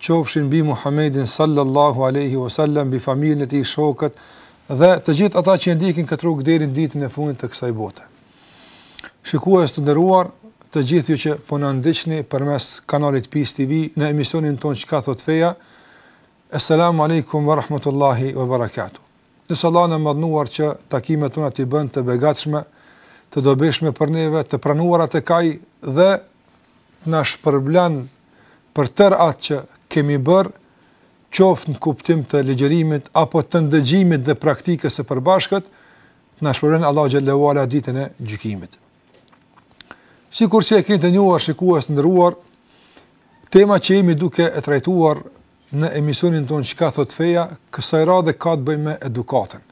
qofshin mbi Muhammedin sallallahu alejhi ve sellem mbi familjen e tij shokët dhe të gjithë ata që e ndjekin këtë rrugë deri në ditën e fundit të kësaj bote. Shikues të nderuar, të gjithë ju që po na ndiqni përmes kanalit Peace TV në emisionin tonë Çka thotë feja. Assalamu alaikum wa rahmatullahi wa barakatuh. Lus Allahun e Madhëruar që takimet tona t'i bën të begatshme, të dobishme për neve, të pranuara tek Ai dhe të na shpërblen për tërë atë që kemi bërë, qoftë në kuptim të ligjërimit apo të ndëgjimit dhe praktikës së përbashkët, të na shpërblen Allahu xhel-le ve ala ditën e gjykimit. Sikur që e keni të njohur shikues të nderuar, tema që jemi duke e trajtuar në emisionin tonë Çka thotë feja, kësaj radhe ka të bëjë me edukatën.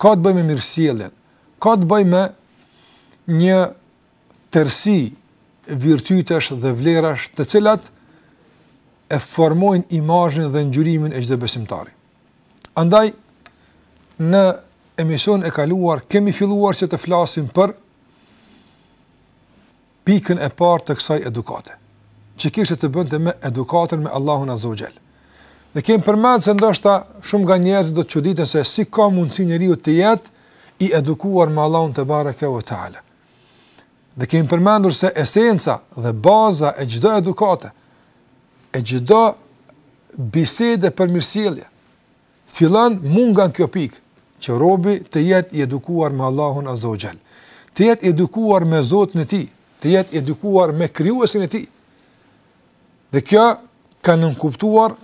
Ka të bëjë me mirësjelljen. Ka të bëjë me një tërësi virtytesh dhe vlerash, të cilat e formojnë imazhin dhe ngjyrimin e çdo besimtari. Andaj në emisionin e kaluar kemi filluar që të flasim për pikën e parë të kësaj edukate, që kishte të bënte me edukatën me Allahun Azza wa Jall. Dhe kemi përmendur se ndoshta shumë nga njerëzit do të çuditen se si ka mundësi njeriu të jetë i edukuar me Allahun tebareke ve teala. Dhe kemi përmendur se esenca dhe baza e çdo edukate, e çdo bisede për mirësjellje, Fillon mu nga kjo pikë, që robi të jetë i edukuar me Allahun azza wa jall, të jetë i edukuar me Zotin e tij, të jetë i edukuar me Krijuesin e tij. Dhe kjo ka nënkuptuar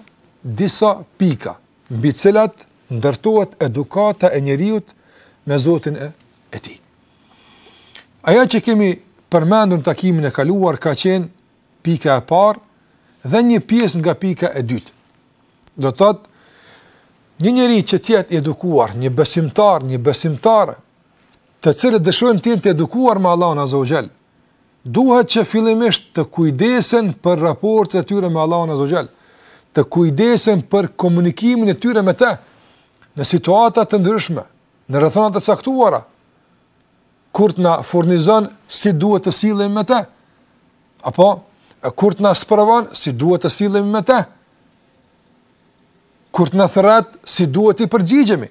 disa pika, mbi të cilat ndërtohet edukata e njeriut me Zotin e, e tij. Ajo që kemi përmendur në takimin e kaluar ka qenë pika e parë dhe një pjesë nga pika e dytë. Do të thotë një njeri që të jetë i edukuar, një besimtar, një besimtare, të cilët dëshirojnë të jenë të edukuar me Allahun Azza wa Jall, duhet që fillimisht të kujdesen për raportet e tyre me Allahun Azza wa Jall, të kujdesen për komunikimin e tyre me të në situata të ndryshme, në rrethana të caktuara, kur të na furnizon si duhet të sillemi me të. Apo kur të na sprovon, si duhet të sillemi me te? Kur të na thërret, si duhet t'i përgjigjemi?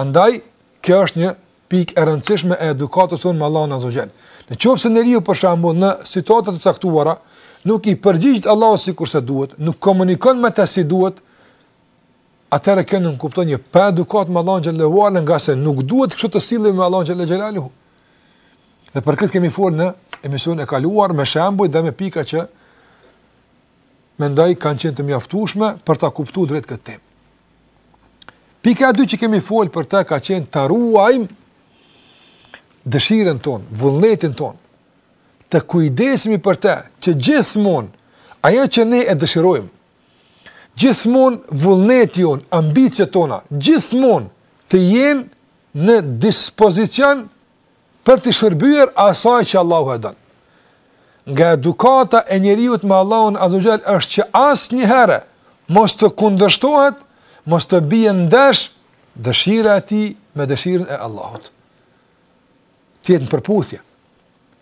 Andaj, kjo është një pikë e rëndësishme e edukatës tonë me Allahun Azza Jall. Në qoftë se njeriu për shembull në situata të caktuara nuk i përgjigjet Allahut sikurse duhet, nuk komunikon me te si duhet, atëherë kjo nënkupton një paedukatë me Allahun xhele ue ala, ngase nuk duhet kështu të sillemi me Allahun xhele xhelaluhu. Dhe për këtë kemi folur në emisionin e kaluar me shembuj dhe me pika që mendoj kanë qenë të mjaftueshme për ta kuptuar drejt këtë temë. Pika e dytë që kemi folur për të ka qenë ta ruajmë dëshirën tonë, vullnetin tonë, të kujdesemi për të që gjithmonë ajo që ne e dëshirojmë, Gjithmonë vullneti jonë, ambiciet tona, gjithmonë të jenë në dispozicion për t'i shërbyer asaj që Allahu e don. Nga edukata e njeriut me Allahun azze ue xhel është që asnjëherë mos të kundërshtohet, mos të bie ndesh dëshira e tij me dëshirën e Allahut. Të jetë në përputhje.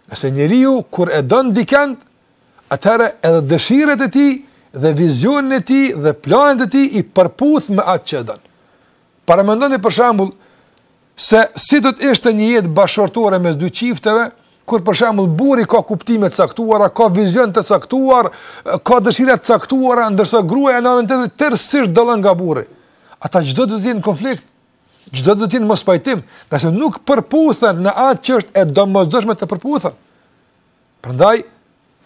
Nëse njeriu kur e don dikend, atëherë edhe dëshirat e tij dhe vizionin e tij dhe planet e tij i përputh me atë që e don. Paramendoni për shembull se si do të ishte një jetë bashkëshortore mes dy çifteve, kur për shembull burri ka kuptime të caktuara, ka vizion të caktuar, ka dëshira të caktuara, ndërsa gruaja në anën tjetër tërësisht dallon nga burri. Ata çdo ditë në konflikt, Çdo ditë në mospajtim, ngase nuk përputhen në atë që është e domosdoshme të përputhen. Prandaj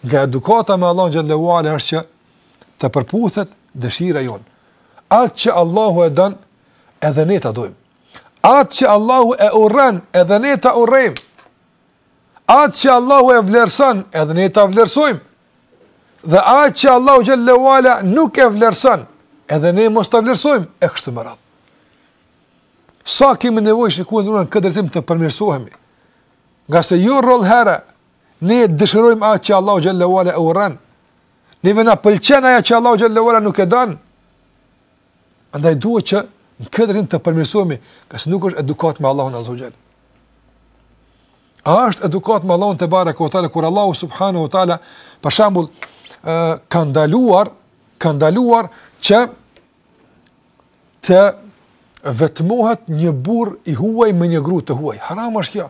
nga edukata me Allahun xhele ue ala është që të përputhet dëshira jonë. Atë që Allahu e don, edhe ne ta dojmë. Atë që Allahu e urren, edhe ne ta urrejmë. Atë që Allahu e vlerëson, edhe ne ta vlerësojmë. Dhe atë që Allahu xhele ue ala nuk e vlerëson, edhe ne mos ta vlerësojmë e kështu me radhë. Sa kemi nevojë, shikues, në këtë drejtim të përmirësohemi. Ngase jo rrallëherë, ne dëshirojmë atë që Allahu xhele ue ala e urren. Neve na pëlqen ajo që Allahu xhele ue ala nuk e don. Andaj duhet që në këtë drejtim të përmirësohemi, ngase nuk është edukatë me Allahun azze ue xhel. A është edukatë me Allahun tebareke ue teala, kur Allahu subhanehu ue teala, për shembull, ka ndaluar, ka ndaluar që të vetmohet një burrë i huaj me një grua të huaj. Haram është kjo.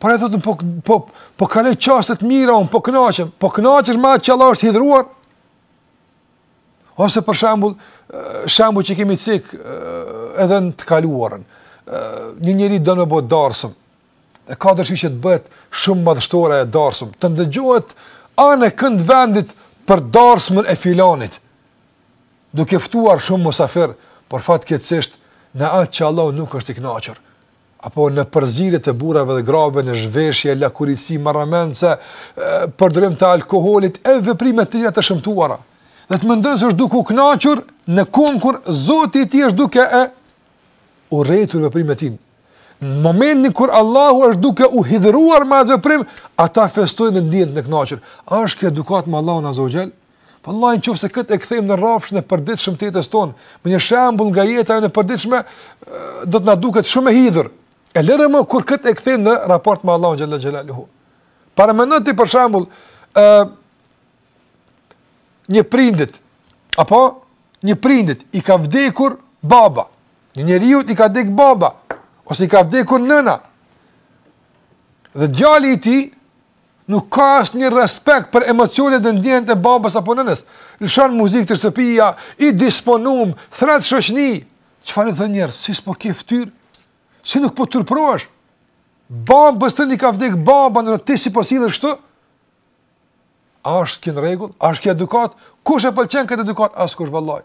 Po e thotë po po po kaloj çaste të mira, unë po kënaqem, po kënaqesh me atë që Allahu është i hidhëruar. Ose për shembull, shembull që kemi cek edhe në të kaluarën. Një njeri don me bo darsëm, e ka dëshirë që të bëhet shumë madhështore ajo darsëm, të ndëgjohet anë e kënd vendit për darsmën e filanit, duke ftuar shumë musafirë, por fatkeqësisht në atë që Allahu nuk është i knaqur. apo në përzierje të burrave dhe grave në zhveshje, lakuriqësi marramendëse, përdorim të alkoolit e veprime të tjera të shëmtuara. Dhe mendon se është duke u kënaqur në kohën kur Zoti i tij është duke e urrejtur veprimet e tij. Në momentin kur Allahu është duke u hidhëruar me atë veprim, ata festojnë dhe ndihen të kënaqur. A është kjo edukat me Allahun Azza wa Jall? Vallahi në qoftë se këtë e kthejmë në rrafshin e përditshëm të jetës tonë, me një shembull nga jeta e në përditshme, do të na duket shumë e hidhur. E lëre më kur këtë e kthejmë në raport me Allahun xhalla xhelaluhu. Paramendoni për shembull, një prindit apo një prindit i ka vdekur baba. Një njeriu i ka dek baba ose i ka vdekur nëna. Dhe djali i tij Nuk ka asnjë respekt për emocionet dhe ndjenjat e babës apo nënës. Lëshon muzikë të shtëpia, i disponum, thret shoqni. Çfarë i thonë njerëzit, si s'po ke fytyrë? Si nuk po turprohesh? Babës tënd i ka vdek baba e ti si po sillesh shtu? A është kjo në rregull? A është kjo edukat? Kush e pëlqen këtë edukat? Askush vallahi.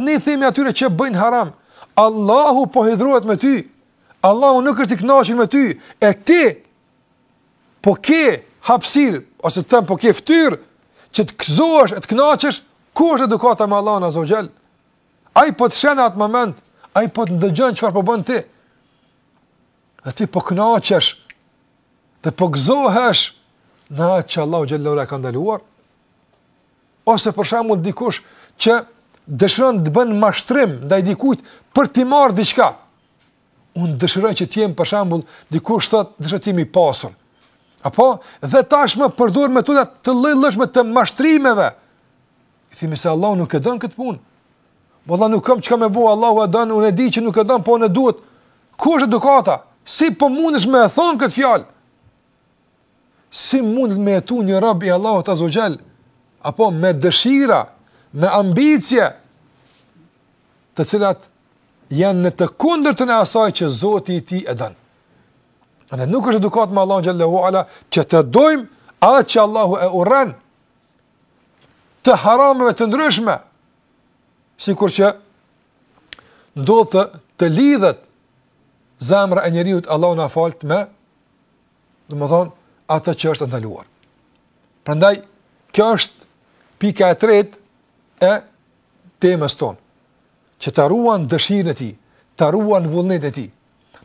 Ne i themi atyre që bëjnë haram. Allahu po hidhrohet me ty. Allahu nuk është i kënaqur me ty. E ti Po ke hapësirë ose të them po ke fytyrë që të gëzohesh e të kënaqesh, ku është edukata me Allahun Azza wa Jall? Ai po të sheh në atë moment, ai po të ndëgjon çfarë po bën ti. Dhe ti po kënaqesh. Dhe po gëzohesh në atë që Allahu xhalla ue ala e ka ndaluar. Ose për shembull dikush që dëshiron të bën mashtrim ndaj dikujt për t'i marrë diçka. Unë dëshiroj që të jem për shembull, dikush thotë, dëshiroj të jem i pasur. Apo dhe tashmë përdor metoda të lloj-llojshme të mashtrimeve. I themi se Allahu nuk e don këtë punë. Vallahi nuk kam çka me bo, Allahu e don, unë e di që nuk e don, po më duhet. Ku është edukata? Si po mundesh me e thon këtë fjalë? Si mund me jetu një rob i Allahut Azza wa Jall? Apo me dëshira, me ambicie të cilat janë në të kundërtën e asaj që Zoti i tij e don. Andaj nuk është edukat me Allahun xhalla ue ala që të dojmë atë që Allahu e urren të harameve të ndryshme, sikur që ndodh të lidhet zemra e njeriut Allahu na faltë me, domethënë, atë që është ndaluar. Prandaj, kjo është pika e tretë e temës tonë, që ta ruan dëshirën e tij, ta ruan vullnetin e tij.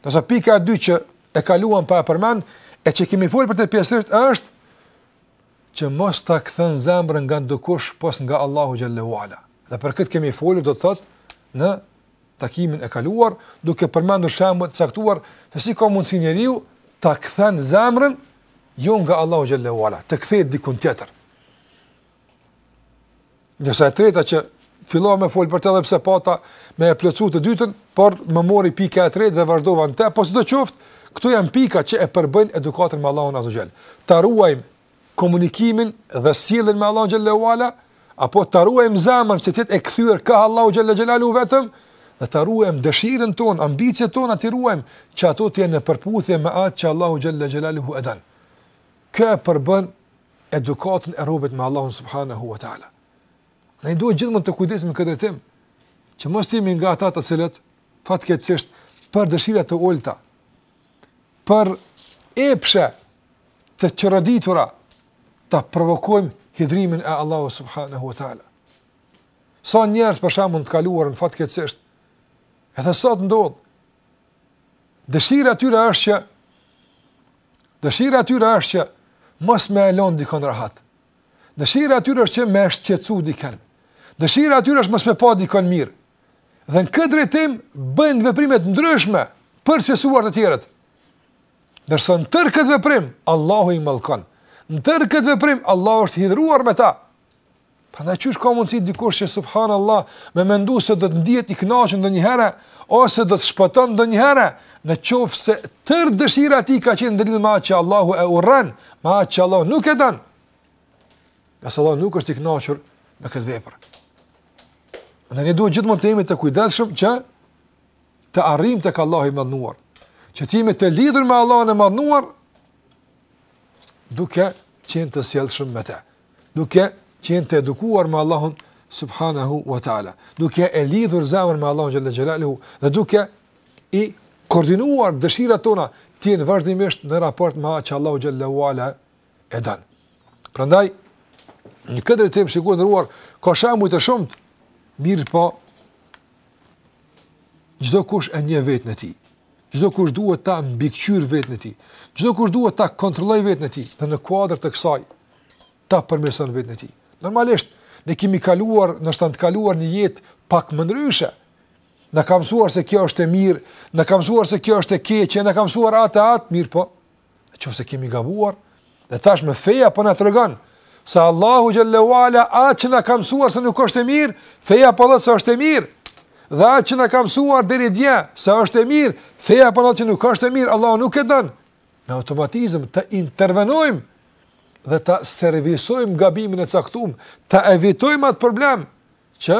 Ndërsa pika e dy që e kaluam pa e përmend, e që kemi folë për të pjesërisht, është që mos ta kthen zemrën nga ndokush pos nga Allahu xhalle ve ala. Dhe për këtë kemi folë, do të thotë në takimin e kaluar, duke përmendur shembuj të caktuar se si ka mundësi njeriu ta kthen zemrën jo nga Allahu xhalle ve ala, të kthehet dikun tjetër. Ndërsa e treta që fillova me fol për të edhe pse pata me e plotsu të dytën, po më mori pika e tretë dhe vazhdova në të. Po sidoqoftë, këto janë pika që e përbëjnë edukatën me Allahun azze ve xhel. Ta ruajmë komunikimin dhe sjelljen me Allahun xhalle ve ala, apo ta ruajmë zemrën që të jetë e kthyer kah Allahu xhelle xhelaluhu vetëm dhe ta ruajmë dëshirën tonë, ambiciet tona t'i ruajmë që ato të jenë në përputhje me atë që Allahu xhelle xhelaluhu e don. Kjo e përbën edukatën e robit me Allahun subhanahu wa taala. Ne duhet gjithmonë të kujdesemi në këtë drejtim, që mos të jemi nga ata të cilët fatkeqësisht për dëshira të ulta, për epshe të çoroditura ta provokojmë hidhërimin e Allahut subhanahu wa taala. Sa njerëz për shembull në të kaluarën fatkeqësisht, edhe sot ndodh Dëshira e tyre është që dëshira e tyre është që mos me e lon dikon rahat. Dëshira e tyre është që me shqetësu dikën. Dëshira e tyre është mos me pa dikon mirë. Dhe në këtë drejtim bëjnë veprime të ndryshme për t'i shqetësuar të tjerët. Ndërsa në tërë këtë veprim Allahu i mallkon. Në tërë këtë veprim Allahu është i hidhëruar me ta. Pra qysh ka mundësi dikush subhanallah me mendu se do të ndihet i kënaqur ndonjëherë ose do të shpëton ndonjëherë, në qoftë se tërë dëshira e tij ka qenë ndërlidhur me atë që Allahu e urren, me atë që Allahu nuk e don. Nëse Allahu nuk është i kënaqur me këtë vepër. Andaj duhet gjithmonë të jemi të kujdesshëm që të arrijmë tek Allahu i madhëruar, që të jemi të lidhur me Allahun e madhëruar duke qenë të sjellshëm me të. duke qenë të edukuar me Allahun subhanahu wa taala, duke e lidhur zemrën me Allahun xhelle xhelaluhu dhe duke i koordinuar dëshirat tona të jenë vazhdimisht në raport me atë që Allahu xhalle ve ala e don. Prandaj në këtë drejtim shumë të nderuar ka shembuj të shumtë mirëpo çdokush e njeh veten e tij. Çdokush duhet ta mbikëqyr veten e tij. Çdokush duhet ta kontrollojë veten e tij dhe në kuadër të kësaj ta përmirëson veten e tij. Normalisht ne kemi kaluar, do të thotë në të kaluarën një jetë pak më ndryshe. Na kanë mësuar se kjo është e mirë, na kanë mësuar se kjo është e keqe, na kanë mësuar atë e atë mirëpo. Në qoftë se kemi gabuar, dhe tash me feja po na tregon, se Allahu xhelle ue ala atë që na ka mësuar se nuk është e mirë, feja po thotë se është e mirë, dhe atë që na ka mësuar deri dje se është e mirë, feja po thotë që nuk është e mirë, Allahu nuk e don, me automatizëm të intervenojmë dhe ta servisojmë gabimin e caktum, ta evitojmë atë problem që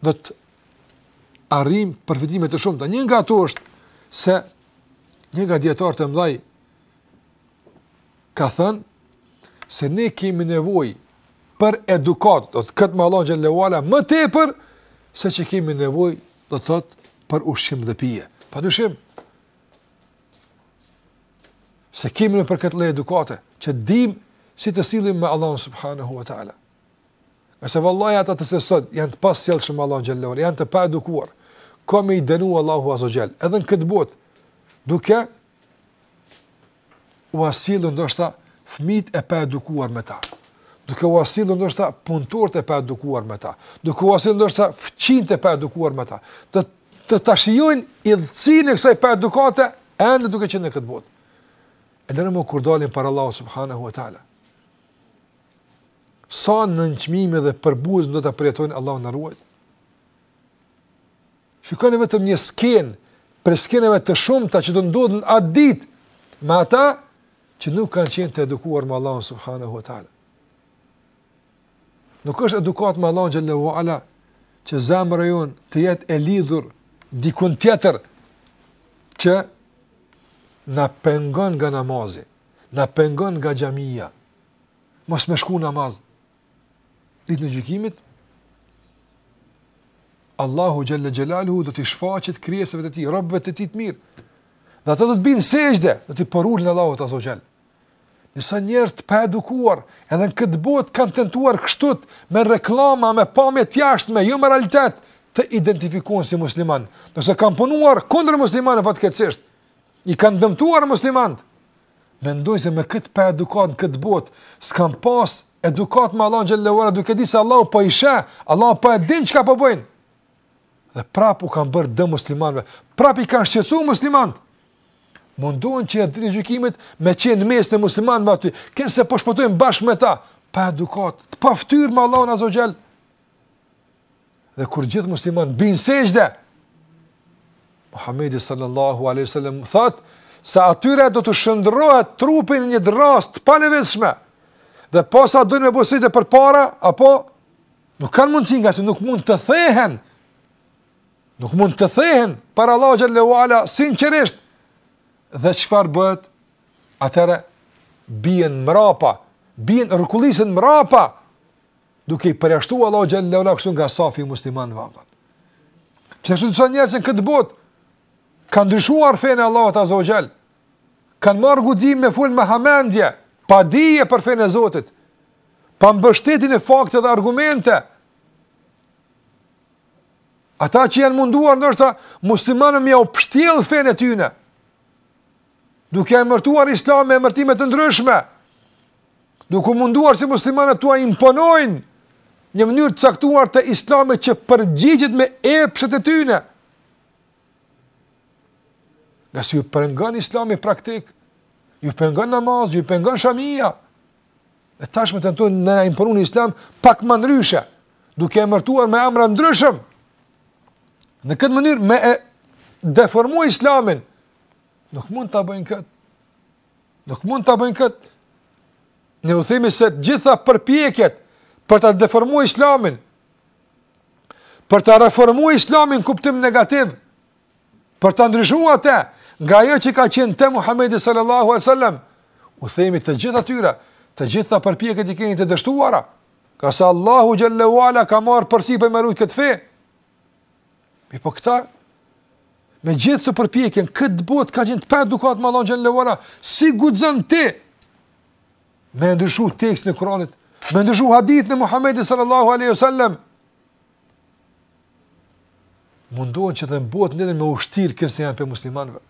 do të arrijmë përfitime të shumta. Një nga ato është se një nga dietarët e mëdhenj ka thënë se ne kemi nevojë për edukatë, do të thotë me Allahun xhelle ue ala, më tepër se që kemi nevojë, do të thotë, për ushqim dhe pije. Pa të ushim, se kemi në për këtë le edukate, që dim si të sillemi me Allahun subhanahu wa ta'ala. Nëse vallahi ata të cilët sot janë të pasjellshëm me Allahun xhelle ue ala janë të paedukuar. Ka me i dënu Allahu azze ue xhel. Edhe në këtë botë duke ua sjellë ndoshta fëmijët e paedukuar me ta, duke ua sjellë ndoshta punëtorët e paedukuar me ta, duke ua sjellë ndoshta fqinjët e paedukuar me ta, që të ta shijojnë idhtësinë e kësaj paedukate, ende duke qenë në këtë botë. E lëre më kur dalin para Allahut subhanahu wa ta'ala. Sa nënçmime dhe përbuzje do të përjetojnë Allahu na ruajt? Shikoni vetëm një skenë, prej skenave të shumta që do ndodhin atë ditë, me ata që nuk kanë qenë të edukuar me Allahun subhanahu wa ta'ala. Nuk është edukatë me Allahun xhelle ue ala, që zemra jonë të jetë e lidhur dikun tjetër, që na pengon nga namazi, na pengon nga xhamia, mos me shku namaz, ditën e gjykimit, Allahu xhelle xhelaluhu do t'i shfaqet krijesave të tij, robëve të tij të mirë, dhe ata do të bien në sexhde, do t'i përulen Allahut azze ue xhel. Disa njerëz të paedukuar, edhe në këtë botë kanë tentuar kështut me reklama, me pamje të jashtme, jo me realitet, të identifikohen si muslimanë. Ndërsa kanë punuar kundër muslimanëve fatkeqësisht, i kanë dëmtuar muslimanët, Mendojnë se me këtë paedukatë në këtë botë, s'kanë pas edukatë me Allahun xhelle ue ala, duke di se Allahu po i sheh, Allahu po e din çka po bëjnë. Dhe prap u kanë bërë dëm muslimanëve, prap i kanë shqetësu muslimanët. Mundohen që ditën e gjykimit me qenë në mesin e muslimanëve aty, kënë se po shpëtojnë bashkë me ta, pa edukatë, të paftyrë me Allahun azze ue xhel. Dhe kur gjithë musliman bien n'sexhde, Muhamedi sallallahu alaihi wasallam thot se atyre do t'u shndrrohet trupi në një dras të palëvizshme. Dhe posa dojnë me bo sexhde përpara apo nuk kanë mundësi ngase nuk mund të thehen. Nuk mund të thehen para Allahu xhelle ue ala sinqerisht. Dhe çfarë bëhet? Atëherë bien mrapa, bien rrukullisen mrapa Duke i përjashtu Allahu xhelle ue ala kështu nga safi i muslimanëve. Që është disa njerëz që në këtë botë, kanë ndryshuar fenë e Allahut azze ue xhel, kanë marrë guxim me fol me hamendje, pa dije për fenë e Zotit, pa mbështetje në fakte dhe argumente, ata që janë munduar ndoshta muslimanëve me jau pështjellë fenë e tyne, duke emërtuar islamin me emërtime të ndryshme, duke u munduar që muslimanëve t'ua imponojnë një mënyrë të caktuar të islamit që përgjigjet me epshet e tyne. Ngase ju pengon islami praktik, ju pengon namazi, ju pengon shamia, e tash tentojnë me imponu një islam pak më ndryshe, duke e emërtuar me emra të ndryshëm, në këtë mënyrë me e deformu islamin, Nuk mund ta bëjnë kët. Nuk mund ta bëjnë kët. Ne u themi se të gjitha përpjekjet për ta deformuar Islamin, për ta reformuar Islamin në kuptim negativ, për ta ndryshuar atë nga ajo që ka qenë te Muhamedi sallallahu alaihi wasallam, u themi të gjithë atyre, të gjitha përpjekjet i keni të dështuara. Ngase Allahu xhelle ue ala ka marr përsipër me rujt këtë fe. Mirëpo këta, megjithatë përpiqen në këtë botë ka gjithë të për edukatë më allonë gjënë levara, si guxon ti, me ndryshu tekstin e Kuranit, me ndryshu hadithin e Muhammedit sallallahu aleyhi sallem, mundohen që dhe në botë në me ushtirë kënë se janë prej muslimanëve.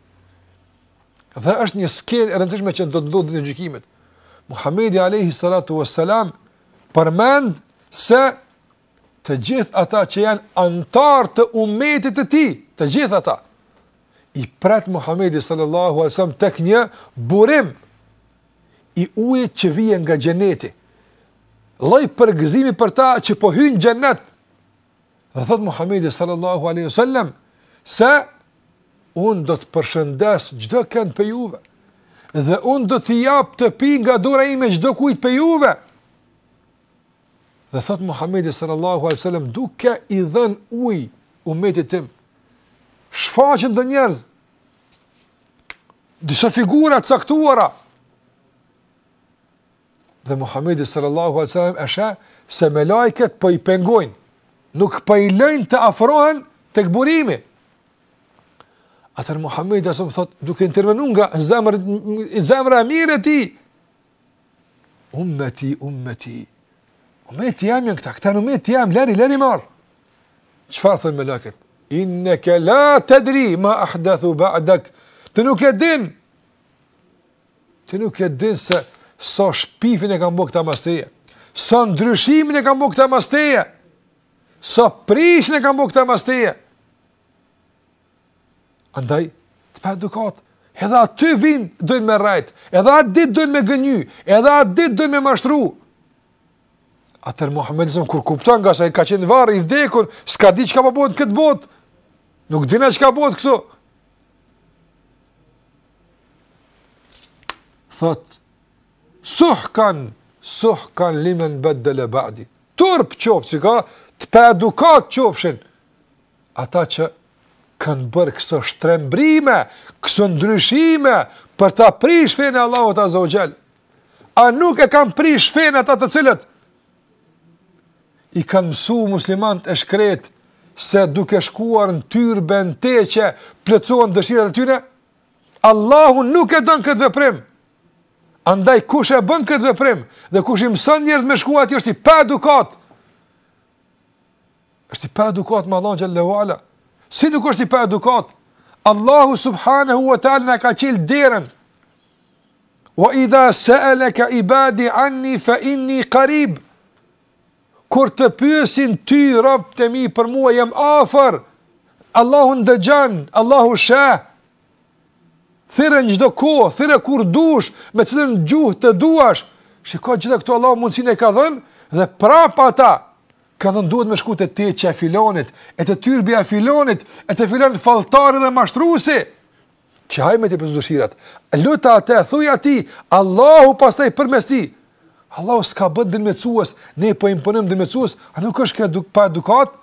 Dhe është një skenë e rëndësishme që do të ndodhë Ditën e Gjykimit. Muhammedi aleyhi sallatu vë sallam, përmend se të gjithë ata që janë anëtar të umetit të tij, të gjithë ata i pret Muhamedi sallallahu alaihi wasallam tek një burim i ujit që vjen nga xheneti. Lloj përgëzimi për ta që po hyjnë në xhenet. Dhe thot Muhamedi sallallahu alaihi wasallam se un do të përshëndes çdokënd prej juve dhe un do t'i jap të pi nga dora ime çdokujt prej juve. Dhe thot Muhamedi sallallahu alaihi wasallam duke i dhën ujë umetit tim, shfaqen dhe njerëz. Disa figura të caktuara. Dhe Muhamedi sallallahu alaihi wasallam e sheh se melaiket po i pengojnë. Nuk po i lënë të afrohen tek burimi. Atëher Muhamedi asëm thot, duke intervenu nga zemra, zemra e mirë e tij, Ummeti, ummeti. Ummeti jem janë këta, këta janë ummeti jem, lëri, lëri more. Çfarë thonë melaqet? Inne ke la tedri, ma ahdethu ba'dek. Ti nuk e din. Ti nuk e din se sa shpifjen e kan bo këta mas teje. Sa ndryshimin e kan bo këta mas teje. Sa prishjen e kan bo këta mas teje. Andaj, të paedukatë, edhe aty vin, dojnë me rrejt, edhe atë dit dojnë me gënjy, edhe atë dit dojnë me mashtru. Atëher Muhamedi asëm, kur kupton, ngase ai ka qenë n'varr, i vdekun, s'ka dit çka po bohet n'këtë botë, nuk din ai çka po bohet këtu. Thot, suhkan, suhkan limen beddele ba'di. Turp qoftë që ka, të paedukatë qofshin, ata që kanë bërë këso shtrembrime, këso ndryshime, për ta prish fenë e Allahut azze ve xhel, a nuk e kanë prish fenë ata të cilët, i kanë mësu muslimant e shkret, se duke shkuar në tyrbe, n'teqe plotësohen dëshirat e tyne, Allahu nuk e don këtë veprim, andaj kush e bon këtë veprim, dhe kush i mëson njerëzit me shku aty, është i paedukatë, Është i paedukatë me Allahun xhelle ve ala. Si nuk është i paedukatë? Allahu subhanahu wa taala na ka çel derën. Wa idha sa'alaka ibadi anni fa inni qarib. Kur të pyesin ty robt e mi për mua jam afër. Allahu ndëgjon, Allahu sheh. Thirrë në çdo kohë, thirrë kur dush, me cilën gjuhë të duash. Shiko gjithë këto Allahu mundsinë e ka dhënë dhe prap ata Kan thënë duhet me shku te teqja e filonit, e te tyrbja e filonit, e te filon falltari dhe mashtrusi. Që ai me t'i plotësu dëshirat. Lute atë e thuj atij, Allahu pastaj përmes tij. Allahu s'ka bë ndërmjetsues, ne po imponim ndërmjetsues, a nuk është kjo paedukatë?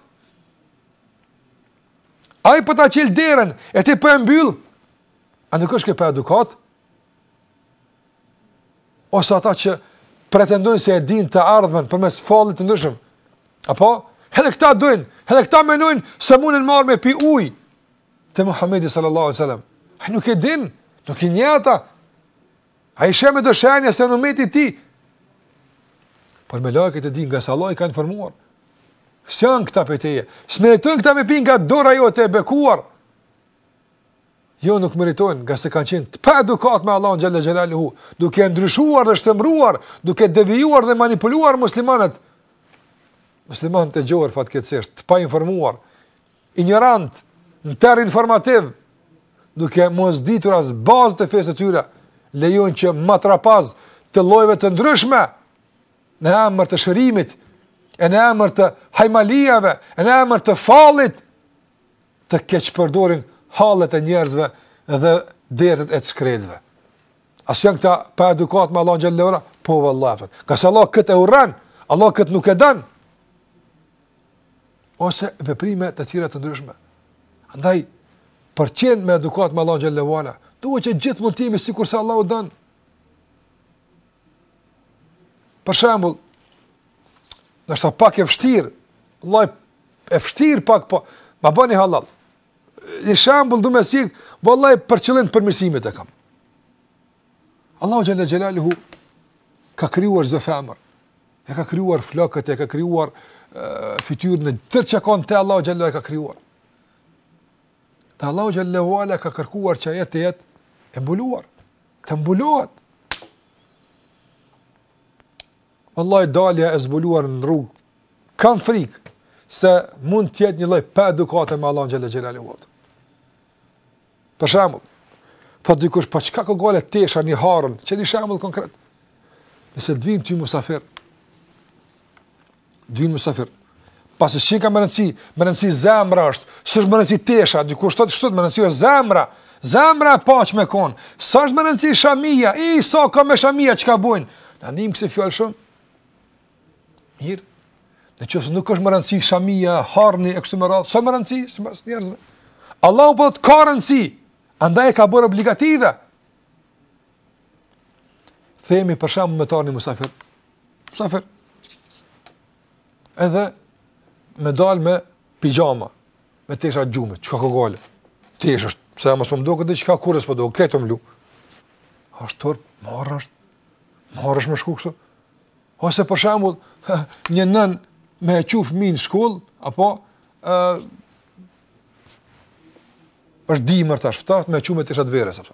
Ai po ta çel derën, e ti po e mbyll, a nuk është kjo paedukatë? Ose ata që pretendojnë se e dinë të ardhmen përmes fallit të ndryshëm. Apo? Edhe këta dojnë, edhe këta menojnë se munden marrë me pi ujë te Muhammedi sallallahu alejhi ve sel-lem. A nuk e din, nuk i njeh ata. A i sheh me do shenja se janë ymeti yt. Por melaiket e dinë, ngase Allahu i ka informuar. S'janë këta prej teje. S'e meritojnë këta me pi nga dora jote e bekuar. Jo nuk meritojnë, ngase kanë qenë të pa edukat me Allahun xhalla xhelaluhu, duke e ndryshuar dhe shtrembëruar, duke devijuar dhe manipuluar muslimanët. Muslimanët e gjorë fatkeqësisht, të painformuar, injorantë, në terr informativ, duke mos ditur as bazat e fesë së tyre, lejojnë që matrapazë të llojeve të ndryshme në emër të shërimit, e në emër të hajmalijave, e në emër të fallit, të keqpërdorin hallet e njerëzve dhe dertet e të shkretëve. A s'janë këta pa edukat me Allahun xhalla ue ala? Po vallahi. Ngase Allahu këtë e urren, Allahu këtë nuk e don. Ose veprime të tjera të ndryshme. Andaj për të qenë me edukat me Allahun xhalla ue ala, duhet që gjithmonë të jemi sikurse Allahu don. Për shembull, Ndoshta pak e vështirë, vallahi e vështirë pak po, ma bëni halal. Një shembull du me sjell, vallahi për qëllim përmirësimi e kam. Allahu xhalla xhelaluhu ka krijuar një femër. E ka krijuar flokët, e ka krijuar fytyrën në të që kanë te Allahu xhalla e ka krijuar. E Allahu xhalla wala ka kërkuar që ajo të jetë e mbuluar, të mbulohet. Vallahi dalja e zbuluar në rrugë kam frikë se mund të jetë një lloj pa edukate me Allahun xhalla xhelaluhu. Për shembull, po thotë dikush po çka ka gajle tesha një harën, qe një shembull konkret. Nëse të vijnë ty musafirë, të vijnë musafirë. Pasi s'ka më rëndësi, me rëndësi zemra është, s'është me rëndësi tesha, dikush thotë kështu, me rëndësi është zemra, zemra e paqtë me konë, s'është me rëndësi shamija, i, sa ka me shamija, çka bojnë, ne ndimë kësi fjalë shumë, mirë, në qoftë se nuk është me rëndësi shamija, harni, e kështu me radhë, s'ë me rëndësi, s'ë me rëndësi te njerëzit, Allahut po i ka rëndësi, andaj e ka bërë obligative, themi për shembull me t'ardhë një musafir, musafir, Edhe me dal me pixhama, me tesha gjume, çka ka gajle. Tesh, se mos po më duket diçka kurrë s'po duket, jam mlu. Është turp, marre është. Marre është me shku kështu. Ose për shembull, një nënë me e çu fëmin në shkollë, apo ë uh, është dimër tash, ftohtë me çu me tesha të verës apo.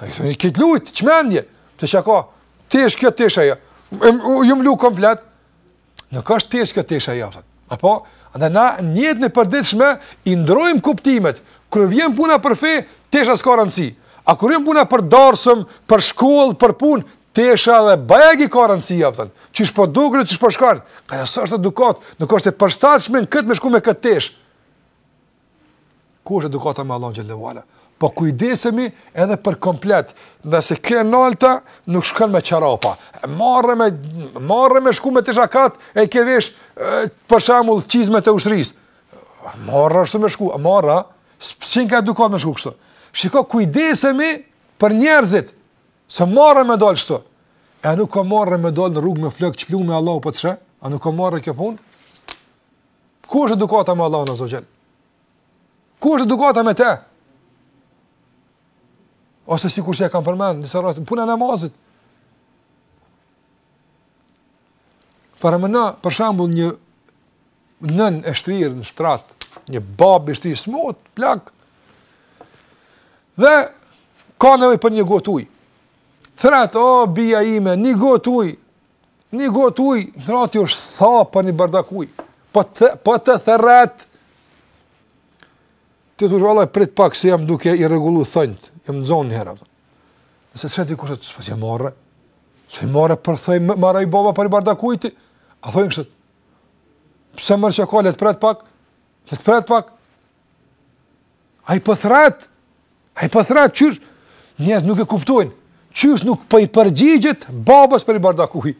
A i thoni, ki lujtë mendje? Pse çka, teshë kjo, teshë ajo. Ju mlu komplet. Nuk është teshë kjo, teshë ajo. Apo, edhe na n'jetën e përditshme, i ndrrojmë kuptimet. Kur vjen puna për fe, tesha s'ka rëndësi. A kur vjen puna për darsëm, për shkollë, për punë, tesha edhe bajagi ka rëndësi, ja pëtën. Qysh po duket, qysh po shkon. Kjo s'është edukatë, nuk është e përshtatshme në këtë me shku me këtë teshë. Ku është edukata me Allahun xhel-le ve ala? Po kujdesemi edhe për komplet, se kjo nalta nuk shkon me çarapa. Marre me, marre me shku me tesha kat, e ke vesh për shembull çizmet e ushtrisë. Marre asht me shku, marre. S'ka edukatë me shku kështu. Shiko kujdesemi për njerëzit. Se marre me dal kështu. E nuk ka marre me dal në rrugë me flokë çplumë Allahu po të sheh? A nuk ka marre kjo punë? Ku është edukata me Allahun Azze ve Xhel? Ku është edukata me te? Ose sikurse e kam përmend, n'disa raste, punën e namazit. Paramendo, për shembull, një nënë e shtrirë në shtrat, një babë i shtrirë, smutë, plak, dhe ka nevojë për një gotë ujë. Thrret, o, bija ime, një gotë ujë, Një gotë ujë, i ngrati është tha për një bardak ujë, po të, po të thërret, ti thush valla prit pak se jam duke i rregullu thonjtë, jam e zonë njëherë. Nëse të sheh dikush, s'paske marre, s'ki marre, për thonj maroi baba për një bardak ujë, a thojnë kështu, pse more çka, le të pret pak, le të pret pak, Ai po thrret. Ai po thrret. Qysh? Njerëzit nuk e kuptojnë. Qysh nuk po i përgjigjet babës për një bardak ujë?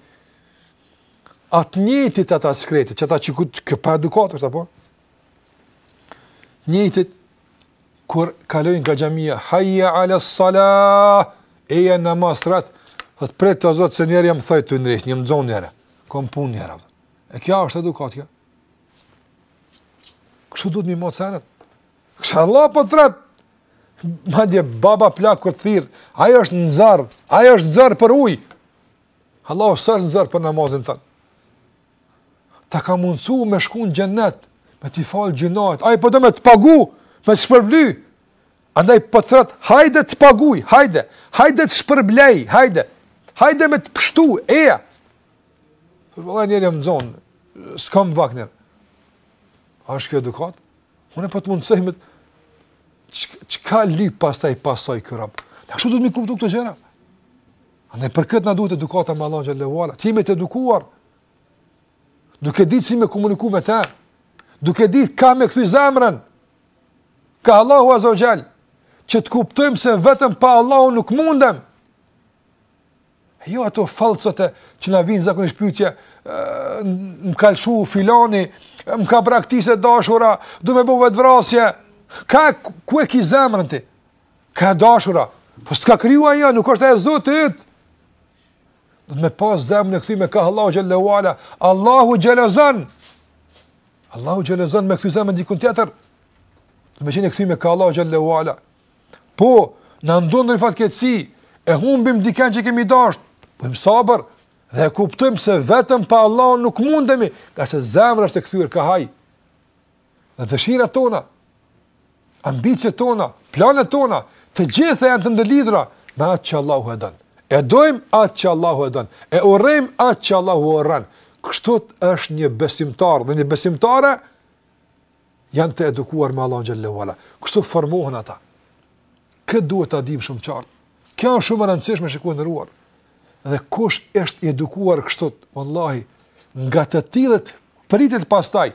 A të njëjtit ata të shkretit, qeta çikë e pa edukatë është, apo? Të njëjtit, kur kalojnë nga xhamia, hajja ala salah, eja në namaz thrret, thotë pret Zot se njëherë jam thonjtë tu ndreq, jam zonë njëherë, kom punë njëherë, e kjo është edukatë, kjo? Kështu duhet me i matë senet. Kështu Allahu po të thrret. Madje baba plak kur të thirrë. Ai është në zor. Ai është në zor për ujë. Allahu s'është në zor për namazin tan. Ta ka mundësu me shku në xhennet. Me t'i falë gjynahet. Ai po do me të pagu. Me të shpërbly. Andaj po të thrret. Hajde të paguj. Hajde. Hajde të shpërblej. Hajde. Hajde me të pshtu. Eja. Për vallahi njeri jam i zonë, s'kam vakt njeri. A është kjo edukatë? Unë po të mundësoj, çka lyp pastaj pasoj ky rob? A kështu duhet me i kuptu këto gjëra. Andaj për këtë na duhet edukata me Allah xhelle ve ala. Të jemi të edukuar, duke ditë si me komuniku me te, duke ditë ka me kthy zemrën, ka Allahu azze ve xhel, që të kuptojmë se vetëm pa Allahu nuk mundemi, Jo ato fallcot, që na vijnë zakonisht pyetje, më ka lëshu filani, më ka braktisë e dashura, du me bo vetëvrasje, ka, ku e ki zemrën ti? Ka e dashura, po s'ka kriju ajo, nuk është e zotit, duhet me pas zemrën e kthyme ka Allahu xhelle ve ala, Allahu xhelozon, Allahu xhelozon me kthy zemrën dikun tjetër, do me qenë e kthyme ka Allahu xhelle ve ala, Po, na ndodh një fatkeqësi, e humbim dikën që kemi dashur, bëjmë sabër dhe e kuptojmë se vetëm pa Allah nuk mundemi, ngase zemra është e kthyer kah Ai. Dhe dëshirat tona, ambiciet tona, planet tona, të gjitha janë të ndërlidhura me atë që Allahu e don. E dojmë atë që Allahu e don, e urrejmë atë që Allahu e urren. Kështu është një besimtar dhe një besimtare janë të edukuar me Allahun xhelle ve ala. Kështu formohen ata. Këtë duhet ta dimë shumë qartë. Kjo është shumë e rëndësishme shikues i nderuar. Dhe kush është i edukuar kështu, vallahi, nga të tillët pritet pastaj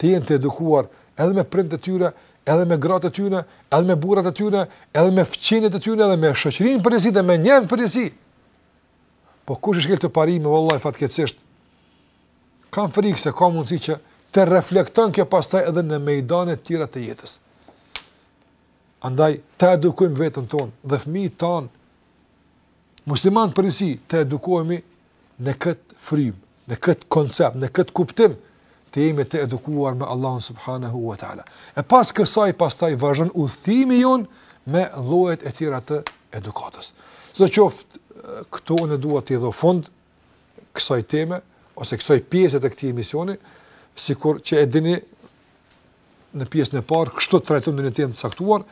të jenë të edukuar edhe me prindët e tyre, edhe me gratë e tyre, edhe me burrat e tyre, edhe me fëmijët e tyre, edhe me shoqërinë në përgjithësi dhe me njerëzit në përgjithësi. Po kush i shkel këto parime, vallahi fatkeqësisht Kam frikë se ka mundësi që të reflekton kjo pastaj edhe në mejdanet tjera të jetës. Andaj, ta edukojmë veten tonë dhe fëmijët tanë, muslimanët në përgjithësi, të edukohemi në këtë frymë, në këtë koncept, në këtë kuptim, të jemi të edukuar me Allahun subhanahu wa ta'ala. E pas kësaj, pastaj vazhdon udhëtimi jonë me llojet e tjera të edukatës. Sidoqoftë, këtu na duhet t'i japim fund, kësaj teme ose kësaj pjese të këtij emisioni, sikurqë e dini në pjesën e parë, kështu trajtojmë ndonjë temë të caktuar,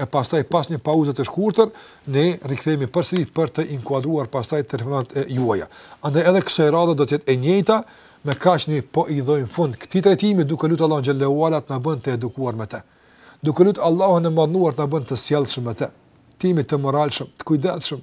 e pastaj pas një pauze të shkurtër, ne rikthehemi përsëri për të inkuadruar pastaj telefonatat e juaja. Andaj edhe kësaj radhe do të jetë e njëjta, me kaq ne po i japim fund këtij trajtimi duke lutur Allahun xhelle ve ala të na bën të edukuar me të. Duke lutur Allahun e madhëruar të na bën të sjellshëm me të, të jemi të moralshëm, të kujdesshëm,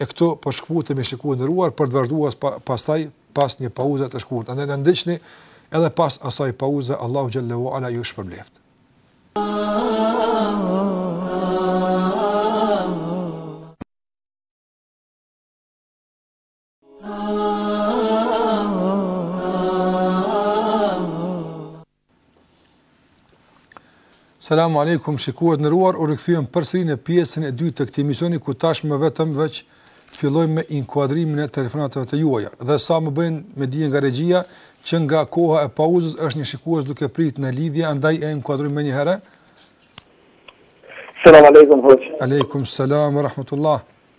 E këtu po shkputemi shikues të nderuar për të vazhduar pastaj pas një pauze të shkurtër. Andaj na ndiqni edhe pas asaj pauze Allahu xhel-le ue ala ju shpërbleftë. Selamu alejkum, shikues të nderuar, u rikthyem përsëri në pjesën e dytë të këtij emisioni, ku tashmë vetëm veç fillojmë me inkuadrimin e telefonatave tuaja. Dhe sa më bëjnë me dije nga regjia, që nga koha e pauzës është një shikues duke prit në lidhje, andaj e inkuadrojmë menjëherë. Selamu alejkum, hoxhë. Alejkum selam ue rahmetullah.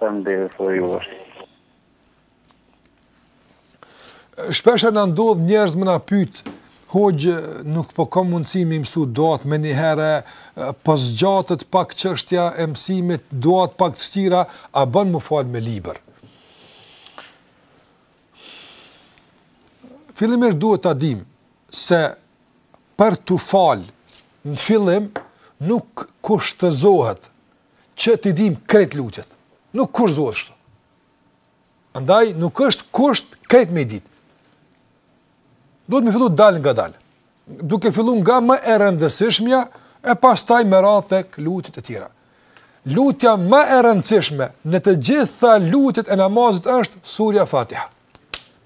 Faleminderit për ju. Shpeshherë na ndodh njerëz me na pyt, hoxhë nuk po kam mundësi me i mësu duatë menjëherë, po zgjatet pak çështja e mësimit, duatë pak të vshtira, a bën m'u falë me libër. Fillimisht duhet ta dimë se për t'u falë në fillim nuk kushtëzohet që t'i dimë krejt lutjet. Nuk kushtëzohet kështu. Andaj nuk është kusht krejt me ditë. Duhet me fillu dalngadal. Duke fillu nga më e rëndësishmja e pastaj me radhë tek lutjet e tjera. Lutja më e rëndësishme nga të gjitha lutjet e namazit është surja Fatiha.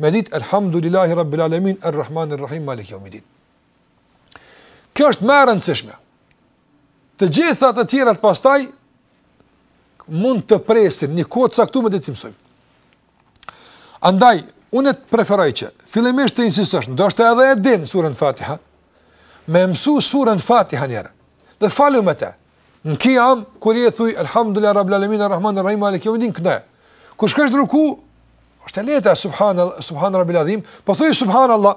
Me ditë elhamdulillahi rabbil alamin arrahmanir rahim maliki yawmiddin. Kjo është më e rëndësishme. Të gjitha të tjerat pastaj mund të presin një kohë të caktuar derisa t'i mësojmë. Andaj unë të preferoj që fillimisht të insistosh, ndoshta edhe e din surën Fatiha. Me mësu surën Fatiha njëherë. Dhe falu me të. Në kijam, kur je thuj, Elhamdulillah, Rabbil Alemin, Rrahman, Rrahim, Maliki jeumid-din, këndoje. Kur shkojsh në ruku, është e lehtë, Subhane Rabbijel Adhim, po thuj, Subhanallah,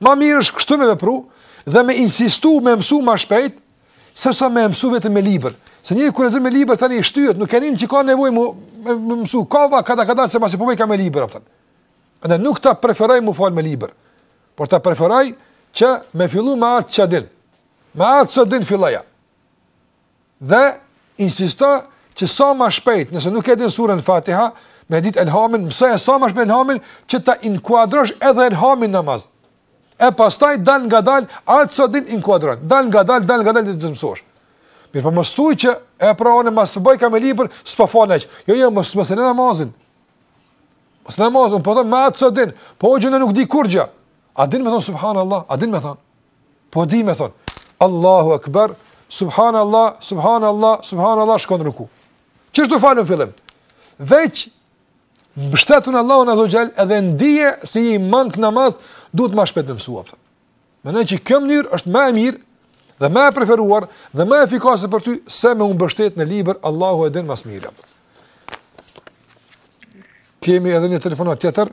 Ma mirë është kështu me vepru dhe me insistu me mësu ma shpejt, se sa me mësu vetëm me libër. Se njeri kur e me libër tani i shtyhet, nuk e ndin që ka nevojë mo, me, me mësu, ka va kada kada se pasi po më bëjka me libër, apëtan. Dhe nuk ta preferoj m'u falë me libër, por ta preferoj që me fillu me atë që din, me atë që din filloja. Dhe insisto që sa më shpejt, nëse nuk e din surën Fatiha, me dit elhamin, mësoj sa më shpejt elhamin që ta inkuadrosh edhe elhamin në namaz. E pastaj dalngadal atë sa din inkuadron. Dalngadal, dalngadal deri t'i mësosh. Mirëpo mos thuaj që e pra masi s'po bëjka me libër, s'po falna. Jo, jo, mos mos e lë namazin. Mos le namazin, po fal me atë sa din. Po hoxhë, nuk di kurrgjë. A din me thon subhanallah, a din me thon? Po di me thënë, Allahu Akbar, Subhanallah, Subhanallah, Subhanallah, shkon në ruku. Qështu falen në fillim? Veç, mbështetu në Allahun azze ve xhel, edhe ndije se je mangët në namaz, duhet ma shpejt me mësu. Meqenëse kjo mënyrë është ma e mirë, dhe ma e preferuar, dhe ma efikase për ty, se me u mbështet në libër, Allahu e di më së miri. Kemi edhe një telefonatë tjetër,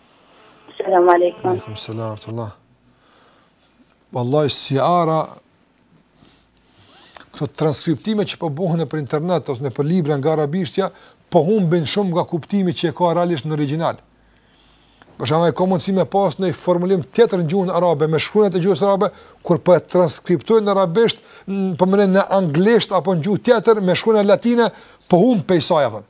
Selam alejkum. Alejkum selam rahmetullah. Vallahi, si ara këto transkriptime që po bëhen nëpër internet ose nëpër libra nga arabishtja, po humbin shumë nga kuptimi që e ka realisht në origjinal. Për shembull, ka mundësi me pas një formulim tjetër në gjuhën arabe, me shkronja të gjuhës arabe, kur po e transkriptojnë në arabisht, po më në anglisht apo në gjuhë tjetër me shkronja latine, po humb pesha e vet.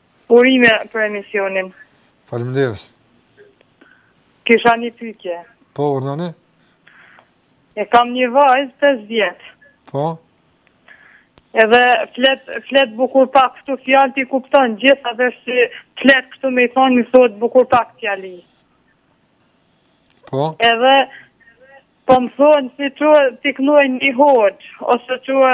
Urime për emisionin. Faleminderit. Kisha një pyetje. Po, urdhnoni? E kam një vajzë 5 vjet. Po. Edhe flet flet bukur pak këtu fjalët i kupton gjithë, veç s'i flet këtu me thënë, i thotë bukur pak fjali. Po. Edhe po më thonë si çoje t'i knojë një hoxhë ose çoje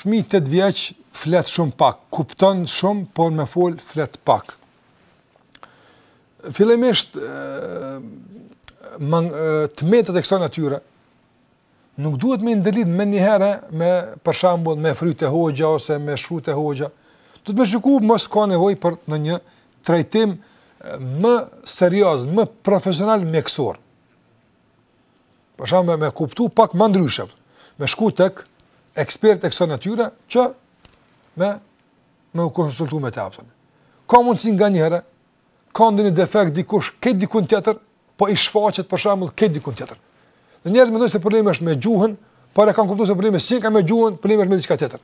fëmijë tetë vjeç flet shumë pak, kupton shumë, por me fol flet pak. Fillimisht të metë të kësaj natyre nuk duhet me ndërlidh menjëherë me për shembull me fry te hoxha ose me shku te hoxha. Duhet me shiku mos ka nevojë për ndonjë trajtim më serioz, më profesional mjekësor. Për me, me kuptu pak më ndryshe, me shku tek ekspertët e kësaj natyre, që me, me u konsultu me të apëtën. Ka mundësi nganjëherë, ka ndonjë defekt dikush, këtë dikun tjetër, po i shfaqet për shembull këtë dikun tjetër. Dhe njerëzit mendojnë se problemi është me gjuhën, por e kanë kuptuar se problemi s'e ka me gjuhën, problemi është me diçka tjetër.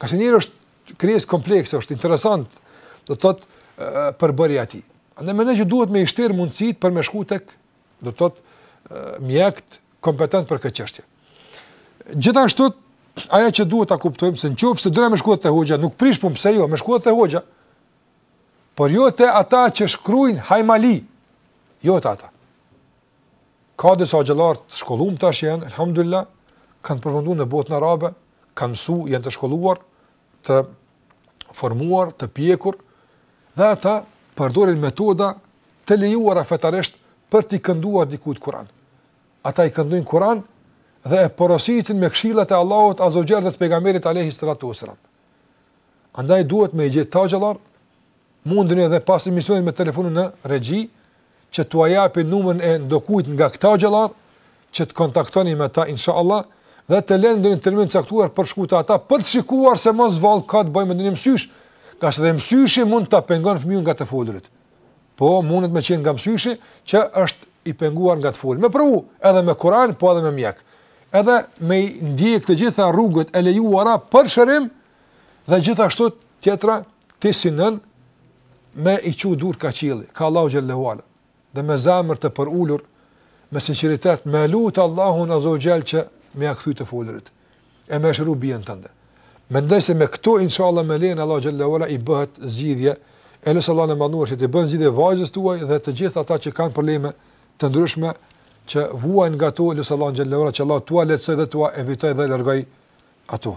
Pasi njeriu është krijesë komplekse, është interesant, do të thotë përbërja e tij. Andaj mendoj që duhet me i shterr mundësitë për me shku tek do të thotë mjekët kompetentë për këtë çështje. Gjithashtu ajo që duhet ta kuptojmë se nëse do me u shku te hoxha, nuk prish punë pse jo, me shku te hoxha. Por jo te ata që shkruajnë hajmali. Jo te ata. Ka disa hoxhallarë të shkollum tash janë, elhamdulillah, kanë përfundu në botën arabe, kanë msu, janë të shkolluar, të formuar, të pjekur dhe ata përdorin metoda të lejuara fetarisht për t'i kënduar dikujt Kur'an. Ata i këndojnë Kur'an dhe e porositin me këshillat e Allahut Azza wa Jalla dhe të pejgamberit alayhi salatu wasalam. Andaj duhet me i gjet ata hoxhallarë Mundeni edhe pas emisionit me telefonin në regji që t'ua japin numrin e ndokujt nga këta hoxhallarë që të kontaktoni me ta inshallah dhe të lëni ndonjë termin të caktuar për shku te ata për të shikuar se mos vallë ka të bëjë me ndonjë mësysh, pasi edhe mësyshi mund ta pengon fëmijën nga të folurit. Po mundet me qenë nga mësyshi që është i penguar nga të folur. Me provu edhe me Kur'an, po edhe me mjek. Edhe me ndjek të gjitha rrugët e lejuara për shërim Dhe gjithashtu tjetra ti si nanë me i çu durt ka qielli, ka Allahu xhel-le ue ala. Dhe me zemër të përulur, me sinqeritet, me lut Allahun azze ue xhel që me ia kthy të folurit. E me shëru bijën tënde. Mendoj se me këto inshallah me lejen e Allahut xhel-le ue ala i bëhet zgjidhje. E lus Allahun e madhëruar që t'i bën zgjidhje vajzës tuaj dhe të gjithë ata që kanë probleme të ndryshme që vuajnë nga to, lus Allahun xhel-le ue ala, që Allahu t'ua lehtësojë dhe t'ua evitojë dhe largojë ato.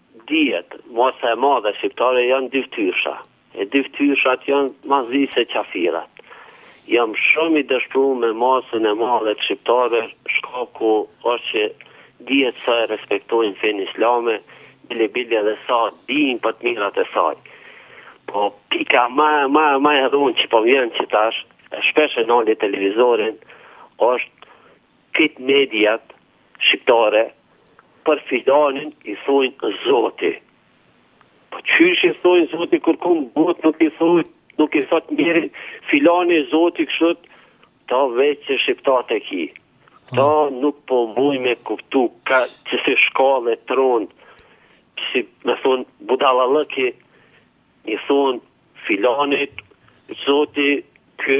Dihet, masa e madhe e shqiptarëve janë dyftyrësha, e dyftyrëshat janë ma zi se qafirat. Jam shumë i dëshpru me masën e madhe të shqiptarëve, shkaku është që dihet sa e respektojnë fenë islame, bile bile edhe sa dinë për të mirat e saj. Po pika ma e ma e ma e rëndë që po vjen që tash, shpesh e nali televizorin, është Këto mediat shqiptare për filanin i thojnë zoti po qysh i thojnë zoti kërkun n'botë nuk i thojnë nuk i thot njeri filanit zoti kështu veç te shqiptarët e ki, ta nuk po muj me kuptu kaq i shkalet truni, si me thon budallallëki i thon filanit zoti kë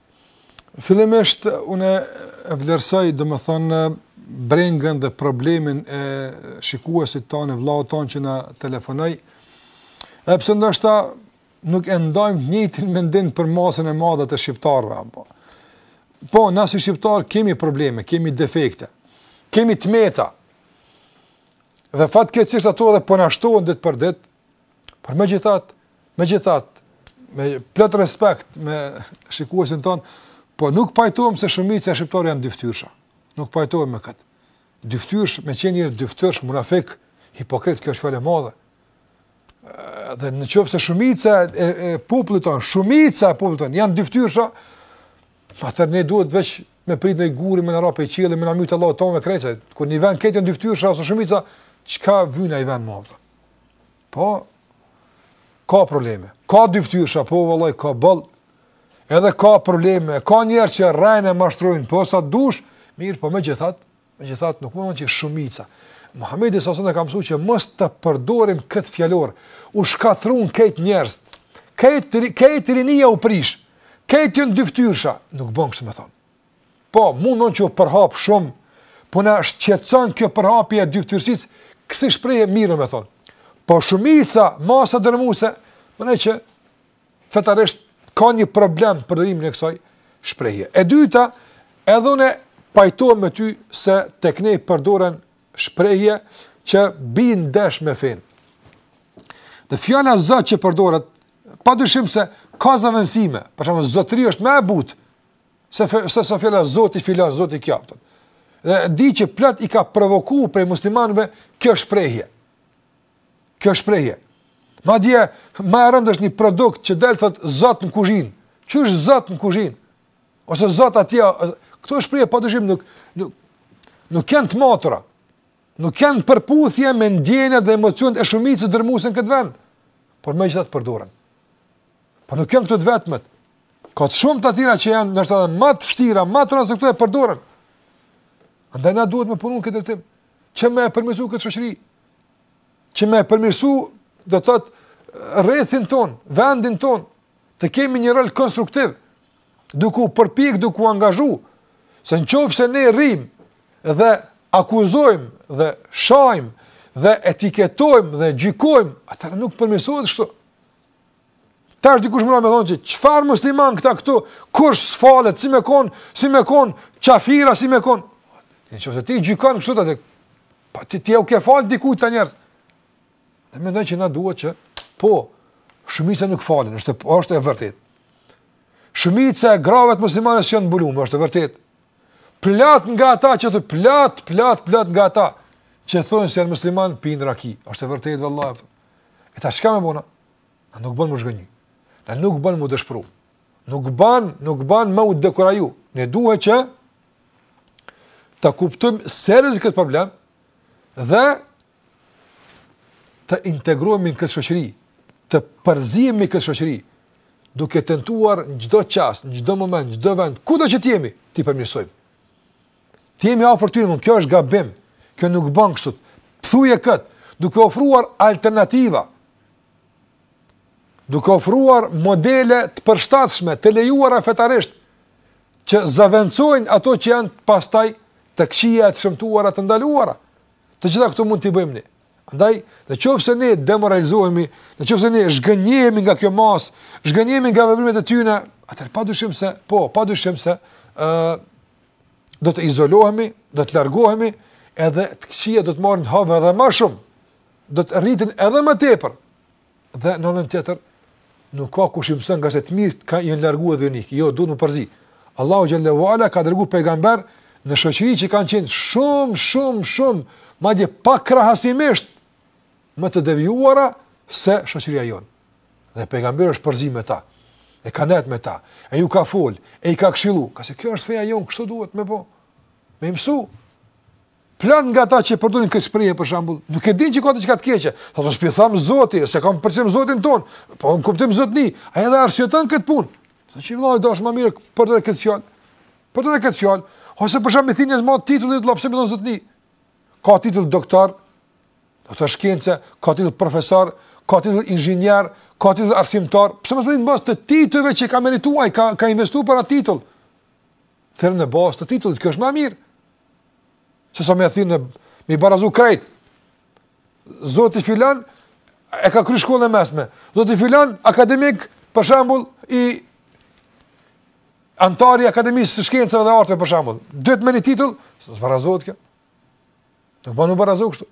Fillimisht unë e vlerësoj domethënë brengën dhe problemin e shikuesit tonë, vëllaut tonë që na telefonoi. Edhe pse ndoshta nuk e ndajmë të njëjtin mendim për masën e madhe të shqiptarëve apo. Po, na si shqiptar kemi probleme, kemi defekte. Kemi tmeta. Dhe fatkeqësisht ato dhe po na shtohen ditë për ditë, Por megjithatë, megjithatë, me plot respekt me shikuesin ton, po nuk pajtohem se shumica e shqiptarëve janë dyftyrsha. Nuk pajtohem me këtë. Dyftyrsh, me qenë njeri dyftyrsh, munafik, hipokrit, kjo është fjalë e madhe. Dhe në qoftë se shumica e, e popullit ton, shumica e popullit ton, janë dyftyrsha, po atëherë ne duhet veç me prit ni gur me na ra pi qielli, me na mytë Allahu tanë me krejtë, kur n'një vend krejt janë dyftyrsha, ose shumica, çka vyn ai vend më Po, ka probleme. Ka dyftyrsha, po, vallahi, ka boll. Edhe ka probleme. Ka njerëz që rrejnë e mashtrojnë, po, sa dush, mirë, po, megjithatë, megjithatë, nuk mundon që shumica. Muhammedi s.a.s. na ka msu që mos ta përdorim këtë fjallor, u shkatrrun krejt njerëz, krejt rinia u prish, krejt janë dyftyrsha, nuk bon kështu me thonë. Po, mundon që u përhap shumë, po na shqetëson kjo përhapje e dyftyrësisë, kësaj shprehje mirë me thonë. Po shumica, masa dërmuese, mundon që fetarisht ka një problem përdorimi i kësaj shprehje. E dyta, edhe unë pajtohem me ty se tek ne përdoren shprehje që bien ndesh me fenë. Dhe fjala zot që përdoret, pa dyshim se ka zëvendsime, për shembull zotri është më e butë, Se se sa fjala Zoti filan, Zoti kjo. Dhe e di që plot i ka provokuar prej muslimanëve kjo shprehje. Kjo shprehje. Madje më e rëndë është një produkt që del thot Zot në kuzhinë. Qysh është Zot në kuzhinë? Ose Zot atje, këto shprehje pa dyshim nuk nuk nuk janë të mira. Nuk janë n'përputhje me ndjenjat dhe emocionet e shumicës dërmuese në këtë vend. Por megjithatë përdoren. Po nuk janë këto të vetmet. Ka edhe shumë të tjera që janë ndoshta edhe më të vështira, më të rënda se këto e përdoren. Andaj na duhet me punu n'këtë drejtim. Që me e përmirësu këtë shoqëri. Që me e përmirësu do të thotë rrethin tonë, vendin tonë, të kemi një rol konstruktiv, duke u përpjek, duke u angazhu, se në qoftë se ne rrim dhe akuzojmë dhe shajmë dhe etiketojmë dhe gjykojmë, atëherë nuk përmirësohet kështu. Tash dikush munet me thonë që çfarë muslimanë këta këtu, kush s'falet, si me konë, si me konë, qafira si me konë. Në qoftë se ti gjykon kështu atëherë, po ti ti ia ke falë dikujt ata njerëz. Dhe mendoj që na duhet që, po, shumica nuk falen, është, është e vërtetë. Shumica e gravet muslimane së janë bulume, është e vërtet. Plot nga ata që të plot, plot, plot nga ata që thonë se janë muslimanë, pinë raki. është e vërtetë, vallahi, E tash çka me bona? A nuk bon m'u zhgënjy. A nuk bon m'u dëshpru. Nuk bon, nuk bon me u dekuraju. Ne duhet që ta kuptojmë seriozisht këtë problem dhe të integrohemi në këtë shoqëri, të përzihemi në këtë shoqëri, duke tentuar në çdo qast, në çdo moment, në çdo vend, kudo që t'jemi, t'i përmirësojmë. T'i jemi afër tyre, kjo është gabim. Kjo nuk bën kështu. Thuje kët, duke ofruar alternativa. Duke ofruar modele të përshtatshme, të lejuara fetarisht që zëvendësojnë ato që janë pastaj të këqija e të shëmtuara të ndaluara. Të gjitha këto mund t'i bëjmë ne. Andaj, në qoftë se ne demoralizohemi, në qoftë se ne zhgënjehemi nga kjo masë, zhgënjehemi nga veprimet e tyre, atëherë padyshim se po, padyshim se ë do të izolohemi, do të largohemi, edhe të këqijat do të marrin hov edhe ma shumë, do të rriten edhe më tepër, dhe në anën tjetër, nuk ka kush i mëson ngase të mirët janë largu edhe kanë ikë, jo, duhet me u përzi. Allahu Xhelle ue Ala ka dërgu pejgamber në shoqëri që kanë qenë shumë, shumë, shumë, madje pakrahasimisht më të devijuara se shoqëria jonë. Dhe pejgamberi është përzi me ta. E ka nejt me ta. E ju ka fol, e i ka këshillu, ngase kjo është feja jonë, kështu duhet me bë. Me i mësu. Plot nga ata që përdorin këtë shprehje për shembull, nuk e dinë që ka diçka të keqe. Thotë s'po i tham Zoti, s'e kam për qëllim Zotin tonë. Po n'kuptim Zotni, ai edhe arsyeton këtë punë. S'ashtë, vëlla i dashur, më mirë përdore këtë fjalë. Përdore këtë fjalë, ose për shembull i thoni me titullin e tij, pse me i thon Zotni? Ka titull doktor, Doktor shkence, ka titull profesor, ka titull inxhinier, ka titull arsimtar, pse mos me i thirr n'bazë të titujve që ka merituar, ka ka investuar për atë titull. Thirr në bazë të titullit, kjo është më e mirë. Sesa me thënë me i barazu krejt. Zoti filan e ka kry shkollën e mesme. Zoti filan akademik, për shembull, anëtar i Akademisë së Shkencave dhe Arteve për shembull. Dytë me një titull, s'barazohet kjo. Nuk bën me u barazu kështu.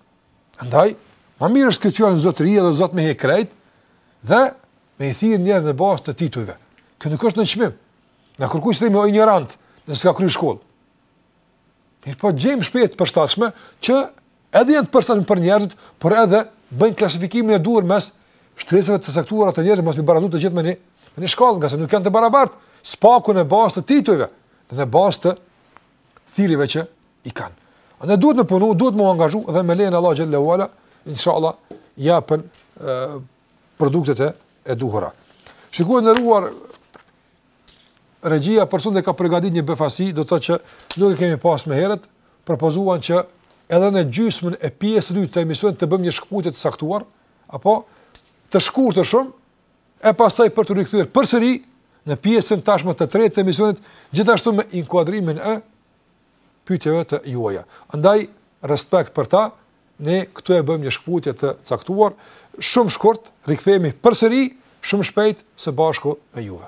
Andaj, më mirë është këtë fjalën zotëri dhe zot me e hek krejt dhe me i thirr njerëzit në bazë të titujve. Kjo nuk është nënçmim. Na askujt s'i themi o injorant, nëse s'ka kry shkollë. Mirëpo gjejmë shprehje t'përshtatshme që edhe janë të përshtatshme për njerëzit, por edhe bëjnë klasifikimin e duhur mes shtresave të caktuara të njerëzve mos me i barazu të gjithë me një me një shkallë, ngase nuk janë të barabartë, s'paku në bazë të titujve, në bazë të thirrjeve që i kanë. Andaj duhet me punu, duhet me u angazhu dhe me lejen e Allahut Xhelle ue Ala, inshallah, japin e, produktet e, e duhura. Shikues të nderuar, regjia për sonte ka pregatit një befasi, do të thotë që nuk e kemi pas më herët, propozuan që edhe në gjysmën e pjesës dytë të emisionit të bëjmë një shkëputje të caktuar, apo të shkurtë shumë, e pastaj për t'u rikthyer përsëri në pjesën tashmë të tretë të emisionit, gjithashtu me inkuadrimin e pyetjeve të juaja. Andaj respekt për ta, ne këtu e bëjmë një shkputje të caktuar, shumë shkurt rikthehemi përsëri shumë shpejt së bashku me juve.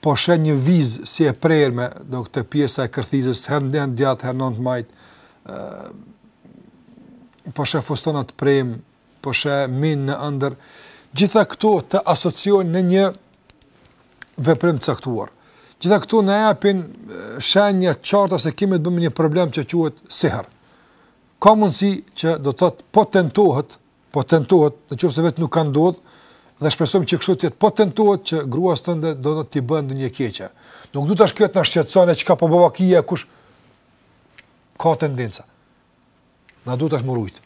Po sheh një vizë si e prerë me, do t'thotë te pjesa e kërthizës, herë në të djathtë, herë në të majtë, po sheh fustanat e premë, po sheh minë në ëndër, gjitha këto të asociojnë në një veprim të caktuar. Gjitha këto na epin shenja të qarta se kemi të bëjmë me një problem që quhet sihër. Ka mundësi që do të thotë po tentohet po tentohet, në qoftë se vetë nuk ka ndodhur, dhe shpresojmë që kështu të jetë, po tentohet që gruas tënde do të thotë t'i bëjë ndonjë të keqe. Nuk duhet tash të na shqetësojë çka po bon vaki a kush ka tendenca. Na duhet tash me u rujt.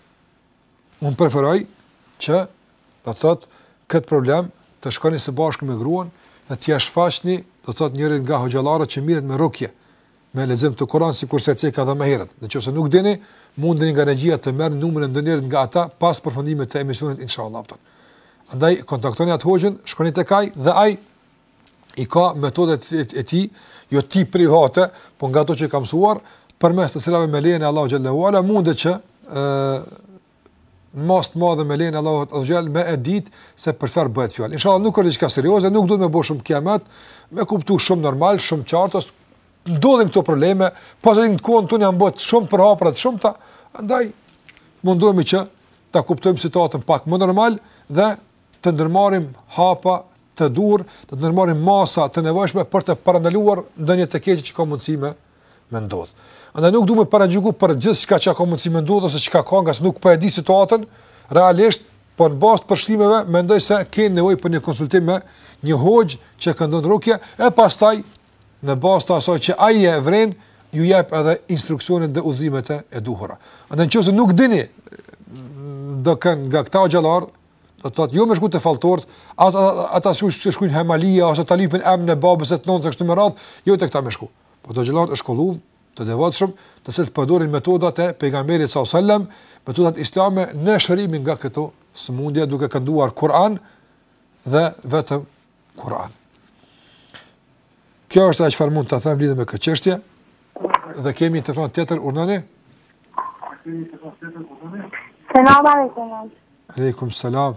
Unë preferoj që do të thotë këtë problem të shkoni së bashku me gruan, dhe t'ia shfaqni, do të thotë njërin nga hoxhallarët që merret me rukje. me lexim të Kur'anit sikurse e ceka edhe më herët. Në qoftë se nuk dini, mundeni nga regjia të merrni numrin e ndonjërit nga ata pas përfundimit të emisionit inshallah. Andaj kontaktoni atë hoxhën, shkoni tek ai dhe ai i ka metodat e tij, jo të tij private, por nga ato që ka mësuar, përmes të cilave me lejen e Allahut xhele ue ala mundet që ë masë të madhe me lejen e Allahut Azze ue Xhel me e ditë se për çfarë bëhet fjalë. Inshallah nuk është diçka serioze, nuk duhet me bo shumë kiamet, me kuptu shumë normal, shumë qartë, ndodhin këto probleme, posaçërisht në kohën tonë jan bo të shumëpërhapura, shumta, andaj mundohemi që ta kuptojmë situatën pak më normal dhe të ndërmarrim hapa të duhur, të ndërmarrim masa të nevojshme për të parandaluar ndonjë të keqe që ka mundësi me me ndodh. Andaj nuk du me paragjyku për gjithçka që ka mundësi me ndodh ose çka ka, ngase nuk po e di situatën realisht, por në bazë të përshkrimeve mendoj se ke nevojë për një konsultim me një hoxh që këndon rukje e pastaj në bazë të asaj që ai e vëren ju jep edhe instruksionet dhe udhëzimet e duhura. Andaj nëse nuk dini dikënd nga këta hoxhallarë, do të thotë jo me shku te falltorët, as ata që shkrujnë hajmalia ose ta lypin emrin e babës ose të nënës kështu me radhë, jo tek ta me shku. Por te hoxhallarët e shkolluar të devotshëm, të cilët përdorin metodat e pejgamberit sa selam, metodat islame në shërimin nga këto sëmundje duke kënduar Kur'an dhe vetëm Kur'an. Kjo është ajo çfarë mund të them lidhur me këtë çështje. Dhe kemi një telefon tjetër, urdhëroni. Selam aleikum. Aleikum selam.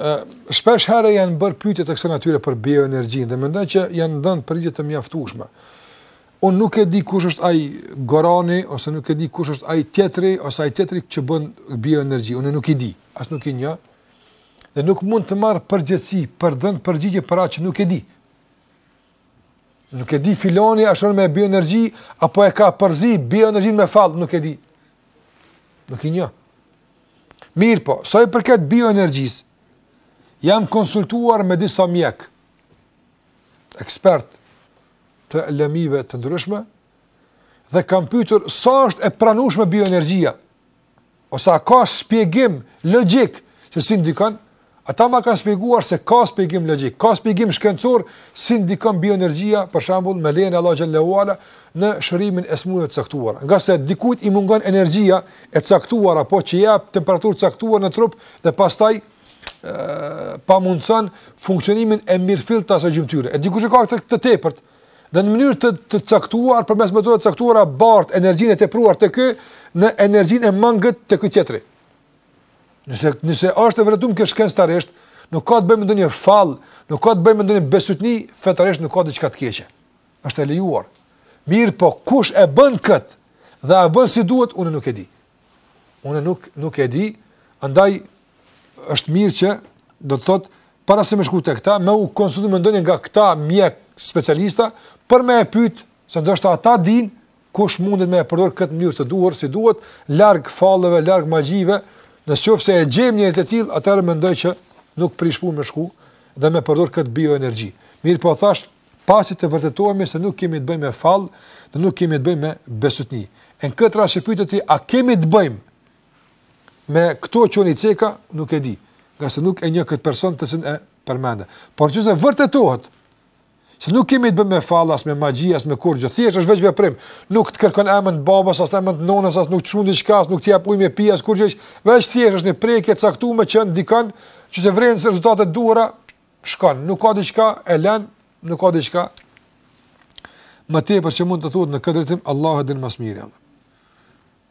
Shpesh herë janë bërë pyetje të kësaj natyre për bioenergjinë dhe mendoj që janë dhënë përgjigje të mjaftueshme. Unë nuk e di kush është ai Gorani ose nuk e di kush është ai tjetri ose ai tjetri që bën bioenergji, unë nuk i di, as nuk i njoh. Dhe nuk mund të marr përgjegjësi për të dhënë përgjigje për atë që nuk e di. Nuk e di filani a shëron me bioenergji apo e ka përzi bioenergjinë me fall, nuk e di. Nuk i njoh. Mirëpo, sa i përket bioenergjisë, jam konsultuar me disa mjekë, ekspertë të lëmive të ndryshme, dhe kam pytur sa është e pranushme bioenergjia, ose a ka shpjegim logjik, që si ndikon, Ata më kanë shpjeguar se ka shpjegim logjik, ka shpjegim shkencor si ndikon bioenergjia, për shembull, me lejen e Allahut xhel-le ue ala në shërimin e sëmundjeve të caktuara. Ngase dikujt i mungon energjia e caktuar apo që jep temperaturë të caktuar në trup dhe pastaj e pamundson funksionimin e mirëfilltë të asaj gjymtyre. E dikush e ka këtë të tepërt dhe në mënyrë të të caktuar përmes metodave të caktuara bart energjinë e tepruar te ky në energjinë e mangët te ky tjetri. Nëse nëse është e vërtetuar kjo shkencëtarisht, nuk ka të bëjë me ndonjë fall, nuk ka të bëjë me ndonjë besëtytni, fetarisht nuk ka diçka të keqe. Është e lejuar. Mirëpo kush e bën kët? Dhe a bën si duhet? Unë nuk e di. Unë nuk nuk e di. Andaj është mirë që do të thotë para se me shku tek ta, me u konsultu me ndonjë nga këta mjek specialista për me e pyet se ndoshta ata dinë Kush mundet me e përdor këtë n'mënyrë të duhur si duhet, larg falleve, larg magjive, në qoftë se e gjejmë njeri të tillë, atëherë mendoj që nuk prish punë me shku dhe me përdor këtë bioenergji. Mirpo thash, pasi të vërtetohemi se nuk kemi të bëjmë me fall, dhe nuk kemi të bëjmë me besëtytni. Në këtë rast që pyete ti, a kemi të bëjmë me këto që i ceka, nuk e di, ngase nuk e njoh këtë person të cilin e përmende. Por qoftë se vërtetohet, Se nuk kemi të bëjmë me fall as me magji, as me kurrgjë, thjesht është veç veprim. Nuk të kërkon emën të babës, as emën të nënës, as nuk të çon diçka, as nuk të jap ujë me pi, as kurrgjë. Veç thjesht është një prekje e caktuar që ndikon qoftë se vren rezultate t'duhura, shkon. Nuk ka diçka e lën, nuk ka diçka. Më tepër që mund të them në këtë drejtim Allahu din më së miri.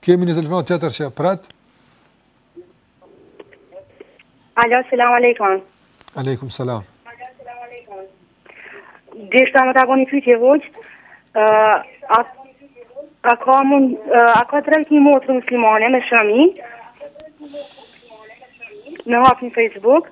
Kemi një telefonat tjetër që pret. Alo, selam aleikum. Aleikum, selam. Alo, selam aleikum. Deshta me ta bo ni pytje hoxhë, uh, a, a ka mund, uh, a ka të drejtë një motër muslimane me shami, me hapë një Facebook,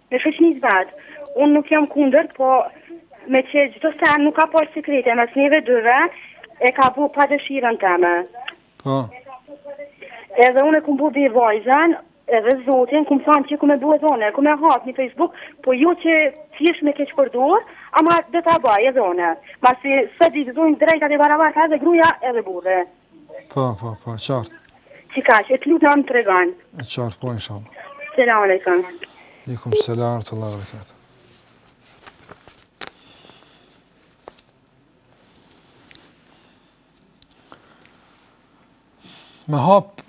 Me shoqni t'vet. Unë nuk jam kundër, po me që çdo send nuk ka pas sekrete mes neve dyve, e ka bo pa dëshirën teme. Po. Edhe unë e kum bo be vajzën, edhe zotin, kum thonë që kum me bo edhe unë, kum me hap një Facebook, po jo që thjesht me keq përdor, ama do ta baj edhe unë. Masi sot i gëzojnë të drejtat e barabarta edhe gruaja edhe burri. Po, po, po, qartë. Qikaq, të lutëm të tregon? E qartë, po, inshallah. Selam alaikum. Alejkum selam rahmetullah berekat. Me hap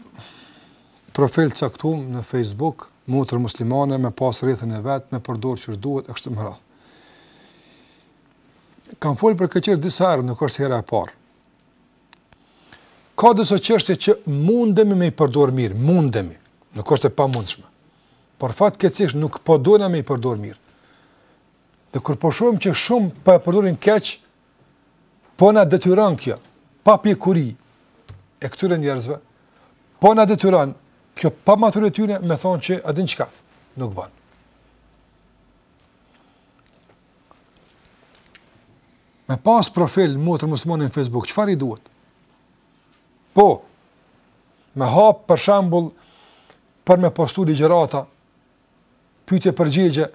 profil të caktum në Facebook, motër muslimane me pas rrethin e vet, me përdor qysh duhet e kështu me radhë. Kam fol për këtë disa herë, nuk është hera e parë. Ka do çështje që mundemi me i përdorë mirë, mundemi, nuk është e pamundshme, por fatkeqësisht nuk po dojna me i përdorë mirë. Dhe kur po shohim që shumë po e përdorin keq, po na detyron kjo papjekuri e këtyre njerëzve, po na detyron kjo pamaturi e tyne me thonë që a din çka, nuk ban. Me pas profil motër muslimane në Facebook, çfarë i duhet? Po, me hap për shembull për me postu ligjërata, pyetje përgjigje,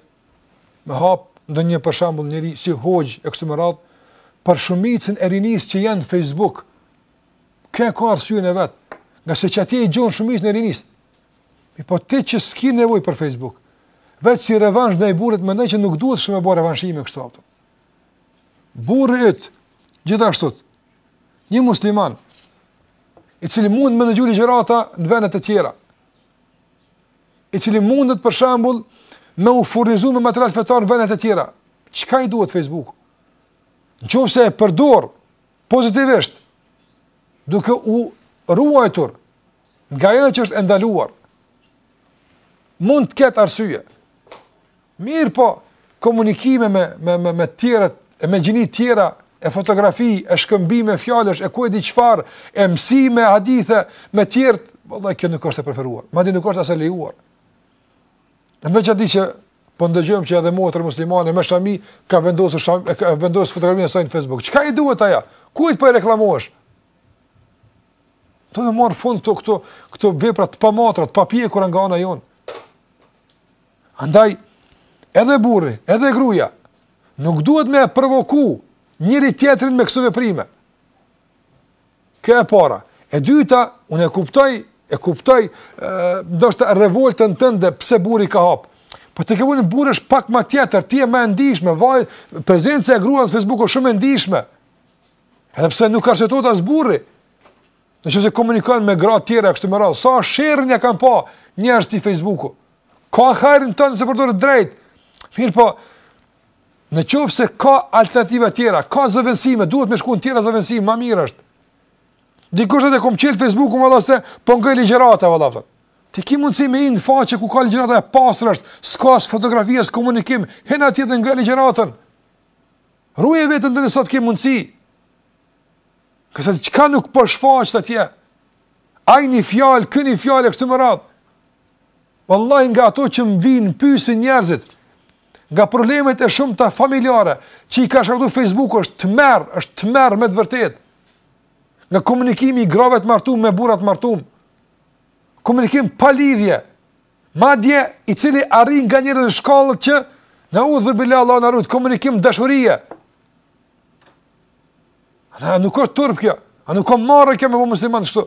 me hap ndonjë për shembull njëri si hoxhë e kështu me radhë, për shumicën e rinisë që janë në Facebook. Kjo e ka arsyen e vet, ngase qatje i gjon shumicën e rinisë. Mirëpo ti që s'ki nevojë për Facebook, veç si revansh ndaj burrit, mendoj që nuk duhet shumë me bo revanshizma kështu aty. Burri yt, gjithashtu, një musliman, i cili mundet me ndëgju ligjërata në vendet e tjera, i cili mundet për shembull me u furnizu me material fetar në vendet e tjera, çka i duhet Facebook? Në qoftë se e përdor pozitivisht, duke u ruajtur, Nga ajo që është e ndaluar. Mund të ketë arsye. Mirëpo, komunikime me me me me të tjerët, e me gjini të tjera, e fotografi, e shkëmbime fjalësh, e ku e di çfarë, e mësim hadithe me të tjerë, vallahi kjo nuk është e preferuar. Madje nuk është as e lejuar. E veç atë që po ndëgjojmë që edhe motër muslimane me shami ka vendosur sham, ka vendosur fotografinë e saj në Facebook. Çka i duhet ajo? Kujt po i reklamohesh? Do të marrë fund këto këto këto vepra të pamatra, të papjekura nga ana jonë. Andaj edhe burri, edhe gruaja nuk duhet me provoku njëri tjetrin me këto veprime. Kjo e para. E dyta, unë e kuptoj, e kuptoj, ndoshta revoltën tënde pse burri ka hap. Po te kemi një, burri është pak më tjetër, ti je më e ndishme, vaj, prezenca e gruas në Facebook është shumë e ndishme. Edhe pse nuk arsyetohet as burri. Në qoftë se komunikon me gratë tjera, kështu me radhë, sa sherrin ja kanë pa njerëzit Facebookut. Ka hajr nëse përdoret drejt. Mirëpo, në qoftë se ka alternativa tjera, ka zëvendësime, duhet me shku në tjera zëvendësime, ma mirë është. Dikush thotë e kom çelë Facebookun më thotë se po ngoj ligjërata vallah po. Ti ki mundësi me hi n'faqe ku ka ligjërata e pastër është, s'ka as fotografi as komunikim, hin atje dhe ngoje ligjëratën. Ruje veten tënde sa t' ke mundësi. Kësaj çka nuk po shfaqet atje. Ai një fjalë, ky një fjalë e kështu me radhë. Wallahi nga ato që më vijnë pysin njerëzit, nga problemet e shumta familjare, që i ka shkaktu Facebooku është tmerr, është tmerr me të vërtetë. Nga komunikimi i grave t'martume me burra t'martum. Komunikim pa lidhje. Madje, i cili arrin nganjëherë në shkallë që neudhubilah Allahu na rujt, komunikim dashurie. A nuk është turp kjo. A nuk është marre kjo me bo muslimani kështu?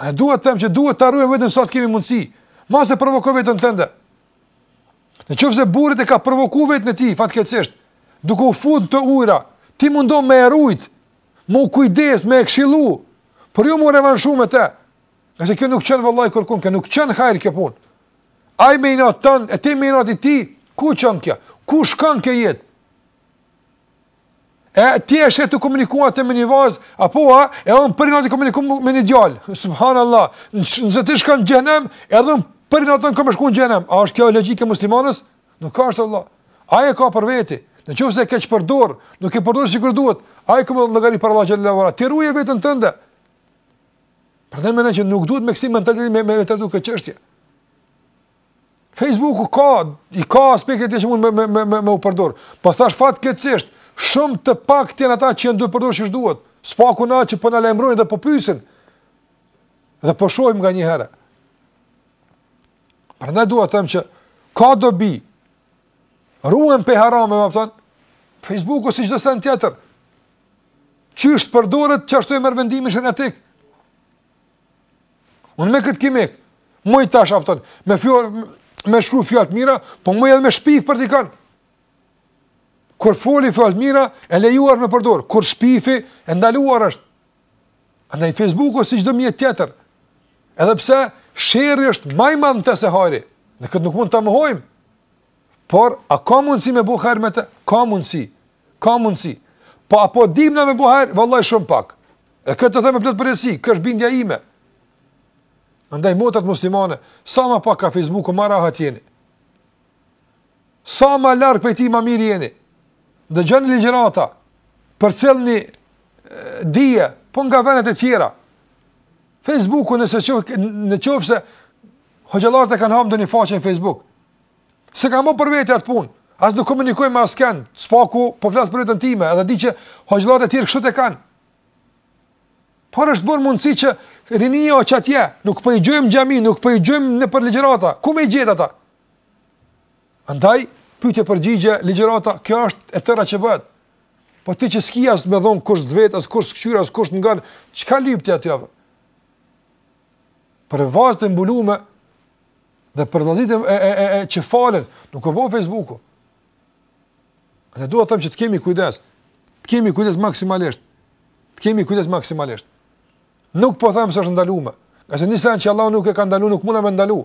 A dua të them që duhet ta rujmë veten sa të kemi mundësi. Mos e provoko veten tënde. Në qoftë se burri e ka provoku veten e tij fatkeqësisht, duke u fut n'ato ujra, ti mundohu me e rujt, me u kujdes, me e këshillu, por jo me u revanshu me të. Ngase kjo nuk çon vallahi kërkun, kjo nuk çon hajr kjo punë. Ai me inat tënd, e ti me inat të tij, ku çon kjo? Ku shkon kjo jetë? E ti je shi tu komuniku atje me një vajzë, apo a, e unë për inati komunikoj me një djalë. Subhanallah, nëse ti shkon n'xhehnem, edhe unë për inat tënd kom me shku në xhehnem. A është kjo logjikë e muslimanes? Nuk është vallah. Ai e ka për veti. Në qoftë se keqpërdor, nuk e përdor sikur duhet. Ai ka me dhënë llogari para Allahut xhele ve ala. Ti ruje veten tënde. Pra domethënë që nuk duhet me kësi mentalitet me, me, me trajtu këtë çështje. Facebooku ka, i ka aspektet që mund me, me, me, me, me u përdor. Po thash fatkeqësisht, shumë të paktë janë ata që janë duke e përdor qysh duhet. S'paku nga ata që po na lajmërohen dhe po pysin. Dhe po shohim nganjëherë. Pra nëse duhet të them që ka dobi, ruhen pej harameve, përfiton, Facebooku si çdo sen tjetër, Qysh të përdoret qashtu e merr vendimin sheriatik? Unë me këtë kimik, muj tash apëton, me, fjal, me shkru fjalë të mira, po muj edhe me shpif për dikan. Kur foli fjallë të mira, e lejuar me përdorë, kur shpifi, e ndaluar është. Andaj Facebooku si çdo mjet tjetër. Edhe pse sherri është ma i madh se hajri, ne këtë nuk mund ta mohojmë. Por a ka mundësi me bo hajr me të? Ka mundësi. Ka mundësi. Po a po dim na me bo hajr, vallai shumë pak. E këtë e them me plot përgjegjësi, kjo është bindja ime. Andaj motrat muslimane, sa ma pak ka Facebooku, ma rahat jeni. Sa ma larg prej tij, ma mirë jeni. Dëgjoni ligjërata, përcillni dije, po nga vendet e tjera. Facebooku nëse qof, në qoftë se hoxhallarët e kanë hap ndonjë faqe në Facebook. S'e kam bërë për vete atë punë. As nuk komunikoj me askend, së paku po flas për veten time, edhe e di që hoxhallarët e tjerë kështu e kanë. Por është bërë mundësi që rinia o qatje, nuk po i gjojmë n'xhami, nuk po i gjojmë nëpër ligjërata, ku me i gjet ata? Andaj, pytje e përgjigje, ligjërata, kjo është e tëra që bëhet. Po ti që s'ki as me dhonë kërkush s't'vet, as kërkush s't'kqyr, as kërkush s't'ngon, çka lyp ti aty be? Për vajza të mbulume, Dhe për vëllaznit e e e, e që falen, nuk u bo Facebooku. Ne duhet të them që të kemi kujdes. Të kemi kujdes maksimalisht. Të kemi kujdes maksimalisht. Nuk po them se është ndaluar. Ngase ni send që Allahu nuk e ka ndaluar, nuk mund ta ndaloj.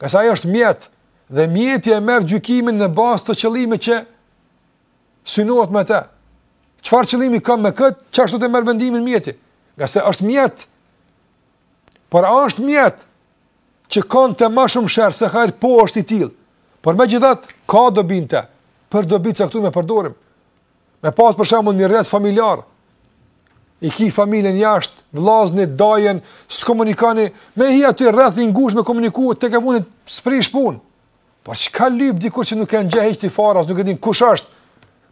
Ngase ai është mjet dhe mjeti e merr gjykimin në bazë të qëllimit që synohet me të. Çfarë qëllimi kam me kët? Qashtu e merr vendimin mjeti? Ngase është mjet. Por a është mjet? që ka në të ma shumë sherr se hajr, po është i tillë, por megjithatë, ka dobi n'të, për dobi të caktume përdorim, me pas për shembull një rreth familjar, i ki familjen jashtë, vllaznit, dajën, s'komunikoni, me hi aty rreth i ngushtë me komuniku, tek e fundit, s'prish punë, Po çka lyp dikun që nuk e njeh hiç ti fare, nuk e din kush është.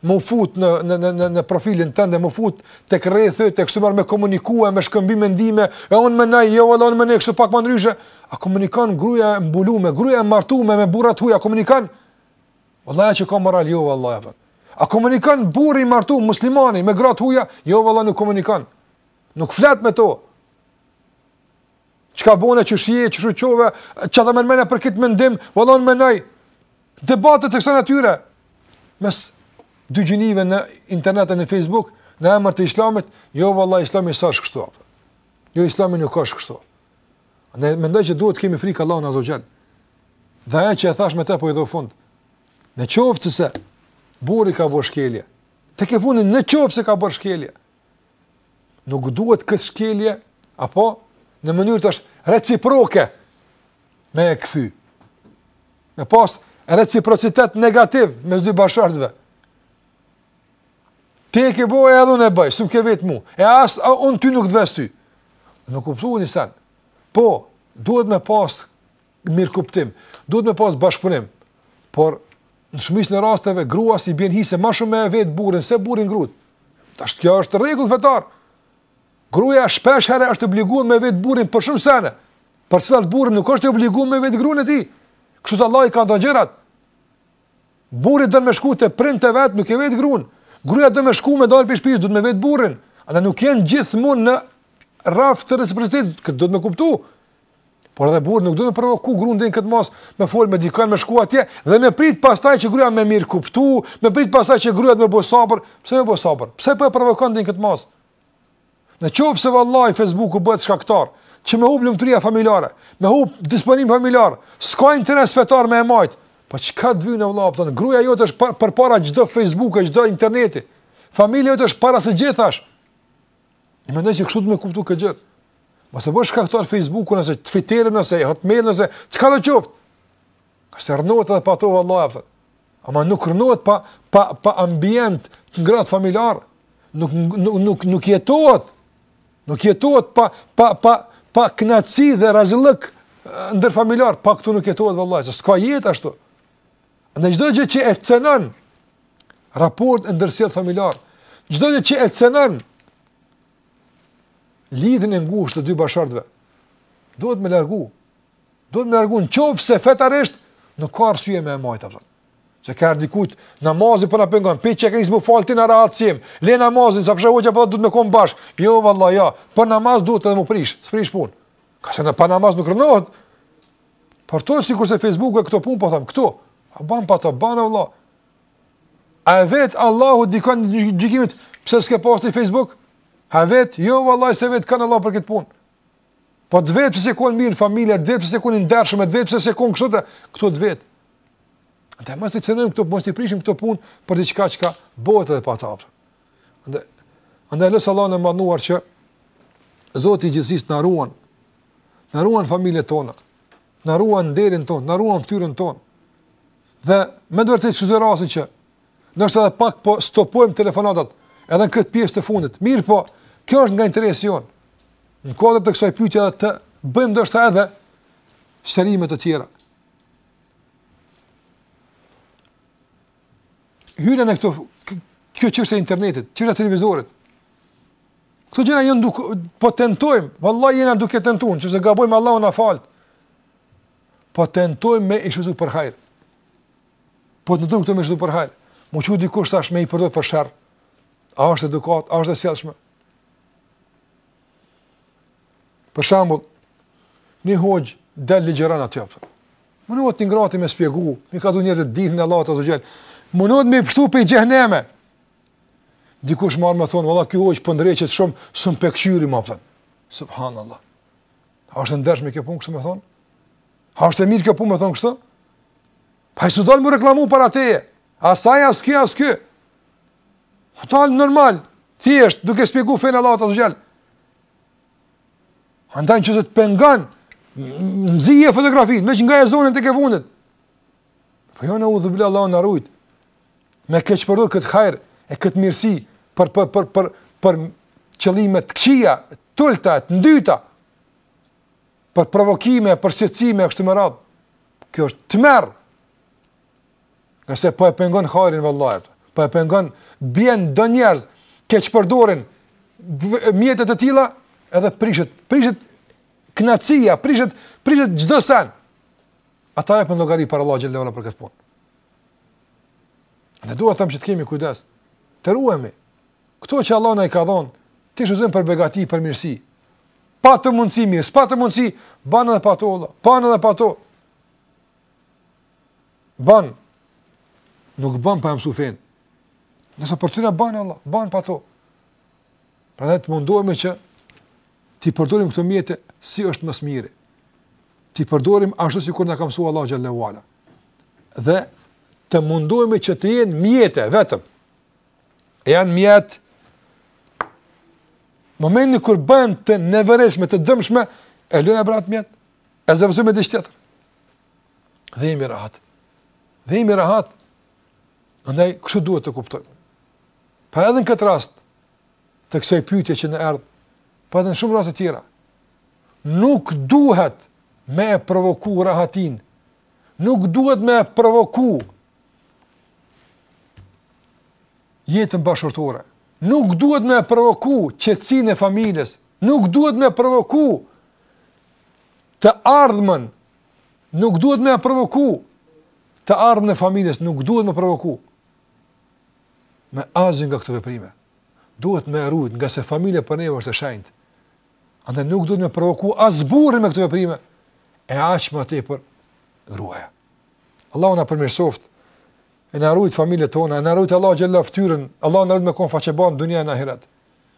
M'u fut në në në në në profilin tënd, m'u fut tek rrethi, e kështu me komunikue, me shkëmby mendime, e on më nai, jo edhe on më ne kështu pak më ndryshe. A komunikon gruaja e mbulume, gruaja e martuar me burra të huaj, a komunikon? Wallahi që ka moral jo wallahi apo. A komunikon burri i martuar muslimani me gra të huaja? Jo wallahi nuk komunikon. Nuk flet me to. Çka bune që shi e që shu qove, që ta mërmene për këtë mendim, vëllon me nëj, debatet e kësaj natyre, mes dy gjinive në internet e në Facebook, në emër të islamit, jo valla islami s'është kështu, jo islami nuk është kështu. Unë mendoj që duhet kemi frikë Allahun azze ve xhel, dhe ajo që e thash me te po i dho fund, në qoftë se burri ka bërë shkelje, tek e fundit në qoftë se ka bërë shkelje, Nuk duhet këtë shkelje, apo në mënyrë tash reciproke me e kthy. Me pas reciprocitet negativ mes dy bashkëshortëve. Ti e ke bo edhe unë e bëj, s'më ke vet mu. E as unë ty nuk t'ves ty. Nuk u kuptu një sen. Po, duhet me pas mirëkuptim, duhet me pas bashkëpunim, por në shumicën e rasteve gruas i bjen hise më shumë me vet burrin se burrit grun. Tash kjo është rregull fetar. Gruaja shpesh herë është e obliguar me vet burrin për shumë sene. Për çfarë burri nuk është i obliguar me vet gruan e tij? Kështu që Allahu i ka nda gjërat. Burri do me shku te prindt e vet, nuk e vet gruan. Gruaja do me shku me dal prej shtëpie, duhet me vet burrin. Ata nuk janë gjithmonë në rrafsh të reciprocitetit, këtë duhet me kuptu. Por edhe burri nuk duhet me provoku gruan deri në këtë masë, me fol me dikën, me shku atje dhe me prit pastaj që gruaja me mirëkuptu, me prit pastaj që gruaja me bo sabër, pse me bo sabër? Pse po e provokon deri në këtë mos? Në qoftë se vallahi Facebooku bëhet shkaktar, që me humb lumturia familjare, me humb disponimi familjar, s'ka interes fetar me e majt. Po çka të vyn vëlla, po gruaja jote është përpara çdo Facebooku, çdo interneti. Familja jote është para së gjithash. Unë mendoj që kështu duhet me kuptu këtë gjë. Mos e bo shkaktar Facebookun ose Twitterin ose Hotmailin ose çka do qoftë. Ngase rrnohet edhe pa to, valla, apet. Ama nuk rrnohet pa, pa, pa ambient të ngrohtë familjar, nuk, nuk, nuk, nuk jetohet, nuk jetohet pa, pa, pa, pa knaqsi dhe razillëk ndërfamiljar, pa këto nuk jetohet, valla, se s'ka jetë ashtu. E çdo gjë që e cenon raportin e ndërsjellë familjar, çdo gjë që e cenon lidhjen e ngushtë të dy bashkëshortëve, duhet me largu. Duhet me largu në qoftë se fetarisht nuk ka arsye me e majt, a kupton. Se ka herë dikush, namazi po më pengon, prej që e ke nisë me falë ti në rahatësim, le namazin, sa përshë hoxha për po duhet me konë bashkë, jo, valla, ja, jo, për namaz duhet edhe me u prish, s'prish punë. Ngase pa namaz nuk rrnohet, Por këto sikurse Facebook e këto punë po them këtu. A ban pa to, ban valla. A e vet Allahu dikon gjykimit pse s'ke postu në Facebook? A vet jo vallahi s'e vet kënd Allahu për këtë punë. Po të vet pse s'ke konë mirë në familje, të vet pse s'ke konë i ndershëm, të vet pse s'ke konë kështu, këto të vet. Dhe mos të cenojmë këto, mos të prishim këto punë për diçka çka bëhet edhe pa ta. Andaj, andaj lus Allahun e madhëruar që Zoti i gjithësisë t'na ruan, t'na ruan familjet tona, t'na ruan nderin tonë, t'na ruan ftyrën tonë. Dhe me të vërtetë shfrytëzoj rastin që, ndoshta edhe pak po stopojmë telefonatat, edhe në këtë pjesë të fundit, mirë po, kjo është në interesin jonë, në kuadër të kësaj pyetje edhe të bëjmë ndoshta edhe sqarime të tjera. hyna në këto kjo çështje e internetit, çështje e televizorit. Këto gjëra janë duke po tentojmë, vallahi jena duke tentuar, nëse gabojmë Allahu na faltë. Po tentojmë me i shfrytëzu për hajr. Po tentojmë këto me i shfrytëzu për hajr. M'u çu dikush tash me i përdor për sherr. A është edukat, a është e sjellshme? Për shembull, një hoxhë del ligjëron aty. Mundohet i ngrati me shpjegu, me ua kallzu njerëzve dinin e Allahut azze ve xhel. Mundohet me i pshtu prej xhehenemit. Dikush merr me thonë, valla, ky hoxha po ndreqet shumë, s'mun po e kqyri, me thonë. Subhanallah. A është e ndershme kjo punë kështu me thonë? A është e mirë kjo punë me thonë kështu? Po ai s'dalë me u reklamu para teje. Asaj as kësi as kësi. Total normal, thjesht duke shpjeguar fen e Allahut azze ve xhel. Andaj nëse të pengon nxije fotografinë, veç ngoje zanin tek e fundit. Po jo eudhubilah Allahu na rujt. Me keqpërdorë këtë hajr e këtë mirësi për për për për për qëllime të këqija, të ulta, të ndyta. Për provokime, për shqetësime kështu më radh. Kjo është tmerr. Se po e pengon hajrin vëlla, po e pengon bien do njerëz keqpërdorin mjete të tilla, edhe prishet, prishet knacia, prishet, prishet çdo sen. Ata jepën llogari para Allahut xhel-le ve ala për këtë punë. Ne duhet të them që të kemi kujdes. Të ruhemi. Kto që Allahu na i ka dhon, t'i shfrytëzojmë për begati, për mirësi. Pat mundësi mirë, s'pat mundësi, banë edhe pa to, banë edhe pa to. Ban. Nuk ban pa mësu fen. Nëse për fitne ban vallah, ban pa to. Prandaj të mundohemi që t'i përdorim këto mjete si është më së miri. T'i përdorim ashtu sikur na ka mësuar Allahu xhel-le ve ala. Dhe të mundohemi që të jenë mjete vetëm. E janë mjet. Momentin kur bëhen të neveritshme, të dëmshme, e lujna brat mjet. E zëvendësojmë me diç tjetër. dhe jemi rahat. Dhe jemi rahat. Andaj kështu duhet të kuptojmë. Po edhe në këtë rast të kësaj pyetje që na erdh, po edhe në shumë raste tjera. Nuk duhet me e provoku rahatin. Nuk duhet me e provoku jetën bashkëshortore. Nuk duhet me e provoku qetësinë e familjes. Nuk duhet me provoku Të ardhmen nuk duhet me e provoku, të ardhmen e familjes nuk duhet me provoku, me asnjë nga këto veprime, duhet me e rujt ngase familja për neve është e shenjtë, andaj nuk duhet me provoku as burri me këto veprime, e aq më tepër gruaja. Allahu na përmirësoftë, e na i rujt familjet tona, e na e rujt Allahu xhele ftyrën, Allahu na rujt me konë faqebardhë, dunja e në ahiret.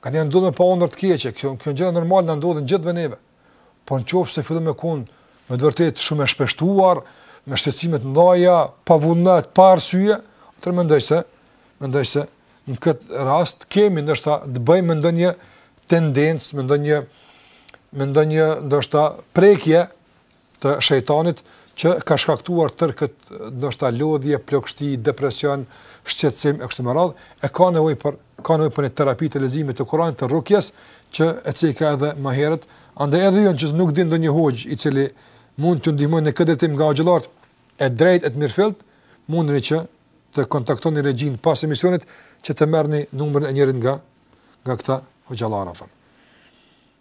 Ka njeri ndodh me pa ondërr të keqe, kjo, kjo janë gjëra normal na ndodhin gjithë neve. Por në qoftë se fillon me kon, me të vërtetë shumë e shpeshtuar, me shqetësime të mdhaja, pa vullnet, pa arsye, atëherë mendoj se, mendoj se në këtë rast kemi ndoshta të bëjmë me ndonjë tendencë, me ndonjë, me ndonjë ndoshta prekje të shejtanit që ka shkaktuar tërë këtë ndoshta lodhje, plogështi, depresion, shqetësim e kështu me radhë, e ka nevojë për ka nevojë për një terapi të leximit të Kuranit të rukjes që e ceka edhe më herët, andaj edhe ju që nuk dini ndonjë hoxhë i cili mund t'ju ndihmojë në këtë drejtim nga hoxhallarët e drejtë e të mirëfilltë, mundeni që të kontaktoni regjinë pas emisionit që të merrni numrin e njërit nga nga këta hoxhallarë.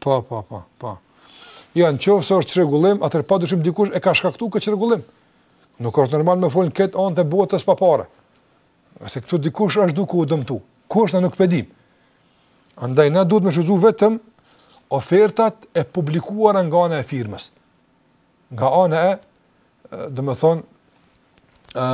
Po, po, po, po. Jo, në qoftë se është çrregullim, atëherë pa dyshim dikush e ka shkaktu këtë çrregullim. Nuk është normal me fol në atë anë të botës pa pare. Se këtu dikush është duke u dëmtu. Kush, na nuk pe dimë. Andaj, na duhet me shfrytëzu vetëm ofertat e publikuara nga ana e firmës. Nga ana e, domethënë, ë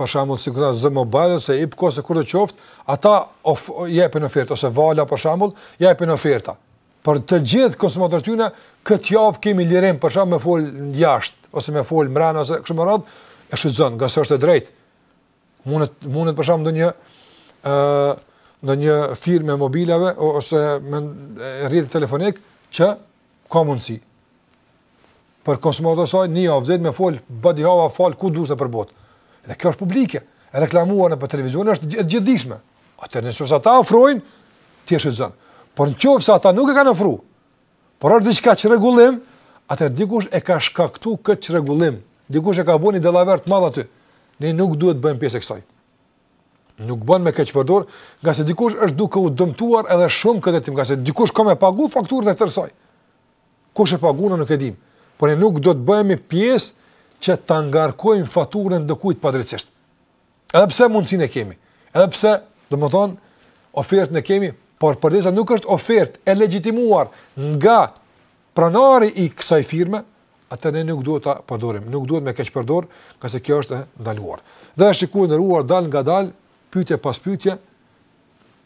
për shembull si këta Z Mobile ose Ipko ose kushdo qoftë, ata of, jepin oferta ose Vala për shembull, jepin oferta. Për të gjithë konsumatorët e tyne këtë javë kemi lirim për shembull me fol jashtë ose me fol mrena ose kështu me radhë, e shfrytëzon, ngase është e drejtë. Mundet mundet për shemb ndonjë ë ndonjë firmë e mobilave ose e rrjetit telefonik që ka mundsi. Për konsumatorët e saj një javë zateti me fol badihava falë ku dush nëpër botë. Dhe kjo është publike, e reklamuar nëpër televizion është e gjithdijshme. Atëherë nëse ata ofrojnë ti e shfrytëzon. Por nëse ata nuk e kanë ofruar, por është diçka çrregullim, atëher dikush e ka shkaktuar këtë çrregullim, dikush e ka bënë dallaver të madh aty. Ne nuk duhet të bëhemi pjesë e kësaj. Nuk bën me keqpërdor, ngase dikush është duke u dëmtuar edhe shumë në këtë drejtim, ngase dikush ka me pagu fakturën e tërë ksaj. Kush e pagun ne nuk e dim, por ne nuk duhet të bëhemi pjesë që ta ngarkojmë fakturën dikujt padrejtësisht. Edhe pse mundësinë e kemi, edhe pse, domethënë, ofertën e kemi, por përderisa nuk është ofertë e legjitimuar nga pronari i kësaj firme, atëher ne nuk duhet ta përdorim, nuk duhet me keqpërdor, ngase kjo është e ndaluar. Dhe shikues të nderuar dalngadal, pyetje pas pyetje,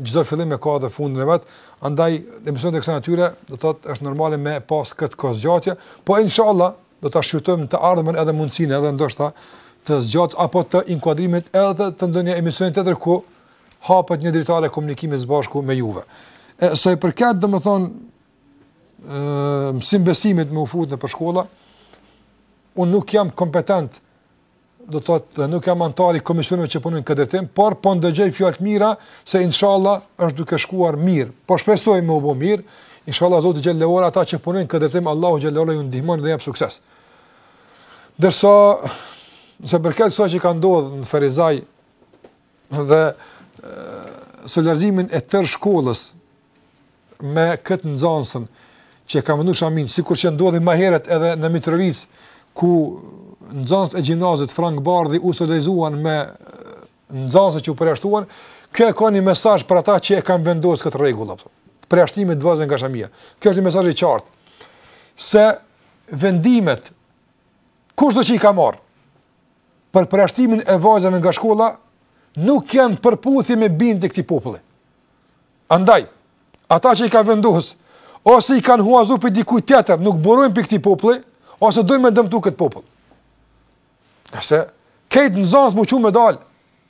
Çdo fillim e ka dhe fundin e vet, andaj emisione të kësaj natyre, do të thotë është normale me pas kët kohëzgjatje, po inshallah do ta shqyrtojmë në të ardhmen edhe mundësinë edhe ndoshta të zgjatjes apo të inkuadrimit edhe të ndonjë emisioni tjetër ku hapet një dritare komunikimi së bashku me juve. E sa i përket domethënë mësim-besimit me u fut nëpër shkolla, unë nuk jam kompetent do të thotë dhe nuk jam anëtar i komisioneve që punojnë këtë drejtim, por po ndëgjoj fjalë të mira se inshallah është duke shkuar mirë. Po shpresoj me u bo mirë. Inshallah Zoti xhelle ue ala ata që punojnë këtë drejtim Allahu xhelle ue ala ju ndihmon dhe u jap sukses. Ndërsa sa i përket asaj që ka ndodhur në Ferizaj dhe solidarzimin e tërë shkollës me këtë nxënësën që ka vënduar shamin, sikur që ndodhi më herët edhe në Mitrovicë, ku nxënësit e gjimnazit Frank Bardhi u solidarizuan me nxënëset që u përjashtuan, kjo e ka një mesazh për ata që e kanë vendosë këtë rregull, përjashtimit të vajzave nga shamia. Kjo është një mesazh i qartë, se vendimet, kushdo që i ka marrë, për përjashtimin e vajzave nga shkolla, nuk janë në përputhje me bindjet e këtij populli. Andaj, ata që i kanë vendos, ose i kanë huazu prej dikuj tjetër, nuk burojnë prej këtij populli, ose dojnë me dëmtu këtë popull. Kur krejt nxanësit m'u çu me dalë,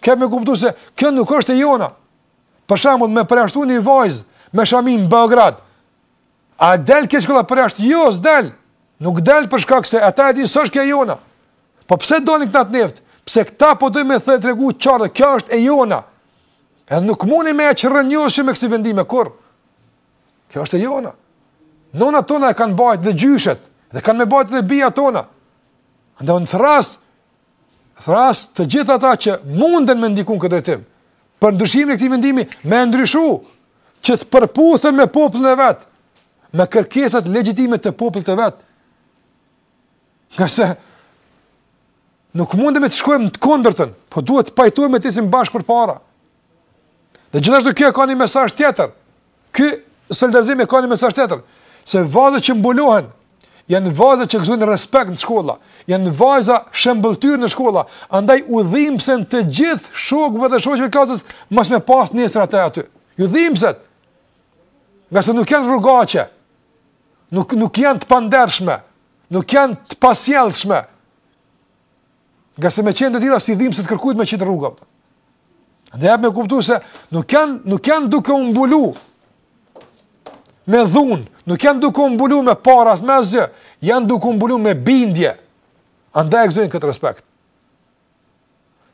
ke me kuptu se kjo nuk është e jona. Për shembull, me përjashtu një vajzë, me shami në Beograd, A del krejt shkolla përjashtë? Jo, s'del. Nuk del për shkak se ata e dinë s'është kjo e jona. Po pse dalin këta te ne? Se këta po dojnë me të tregu çfarë? Kjo është e jona. Edhe nuk mundni me e çrrënjosë me kësi vendime kurrë. Kjo është e jona. Nonat tona e kanë bajt dhe gjyshet, dhe kanë me bajt dhe bijat tona. Andaj unë thrras, thrras të gjithë ata që munden me ndiku n'këtë drejtim, për ndryshimin e këtij vendimi, me e ndryshu, që të përputhen me popullin e vet, me kërkesat legjitime të popullit të vet. Nga se nuk mundemi të shkojmë të kundërtën, po duhet të pajtohemi të ecim bashkë përpara. Dhe gjithashtu kjo ka një mesazh tjetër. Ky solidarizim ka një mesazh tjetër, se vajzat që mbulohen Janë vajza që gëzojnë respekt në shkolla, janë vajza shëmbëlltyrë në shkolla, andaj u dhimbsen të gjithë shokëve dhe shoqeve klasës, mos me pas nesër atë aty. Ju dhimbset, nga se nuk janë rrugaçe, nuk, nuk janë të pandershme, nuk janë të pasjellshme, Nga se me qenë të tilla s'i dhimbset kërkujt me qitë rrugave. Dhe jep me kuptu se nuk janë, nuk janë duke u mbulu me dhunë, nuk janë duke u mbulu me para, me asgjë, janë duke u mbulu me bindje. Andaj e gëzojnë këtë respekt.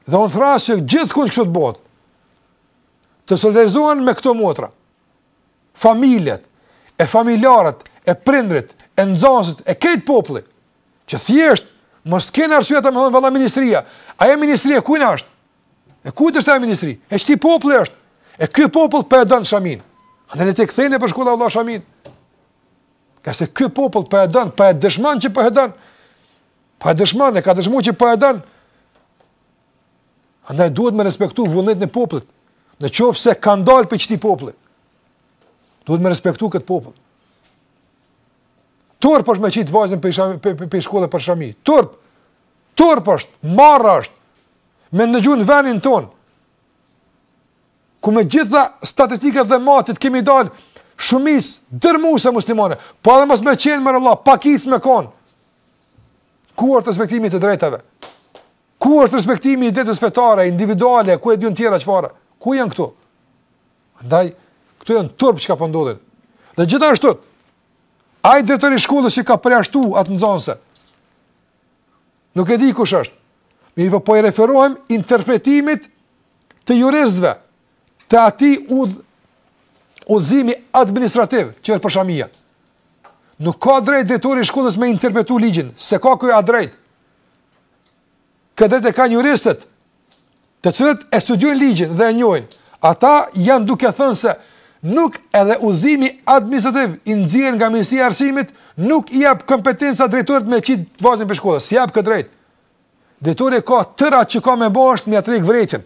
Dhe unë thërras që gjithkund kështu të bohet, të solidarizohen me këto motra, familjet, e familjarët, e prindrit, e nxansit, e krejt populli, Që thjesht mos të kenë arsye ata me thonë valla ministria. Ajo ministria e kujna është? E kujt është ajo ministri? E qëtij populli është. E ky popull po e don shaminë. Andaj le të kthejnë nëpër shkolla valla shaminë. Nga se ky popull po e don, po e dëshmon që po e don. Po e dëshmon, e ka dëshmuar që po e don. Andaj duhet me respektu vullnetin e popullit. Në qoftë se kanë dalë prej qëtij populli. Duhet me respektu kët popull. Turp është me qitë vajzën për, shami, prej, prej, prej shkolle për shami. Turp. Turp është. Marre është. Me ndëgju n'venin tonë. Ku me gjitha statistikat dhe matit kemi dalë shumicë dërmuese muslimane. Po edhe mos me qenë more vlla, pakicë me konë. Ku është respektimi të drejtave? Ku është respektimi i drejtës fetare, individuale, ku e di unë tjera çfarë? Ku janë këto? Andaj, këto janë turp që ka po ndodhin. Po dhe gjithashtu ai, ai drejtori i shkollës që ka përjashtu atë nxanëse. Nuk e di kush është. Mirëpo, po i referohem interpretimit të juristëve, të atij udh, udhëzimi administrativ që është për shamia. Nuk ka drejt drejtori i shkollës me interpretu ligjin, s'e ka ky atë drejt. Këtë drejtë e kanë juristët, të cilët e studiojnë ligjin dhe e njohin. Ata janë duke thënë se nuk edhe udhëzimi administrativ i nxjerrë nga Ministria e Arsimit nuk i jap kompetenca drejtorit me qit vajzën prej shkolle, s'i jap këtë drejt. Drejtori e ka tëra që ka me bo është me ia tërheq vërejtjen.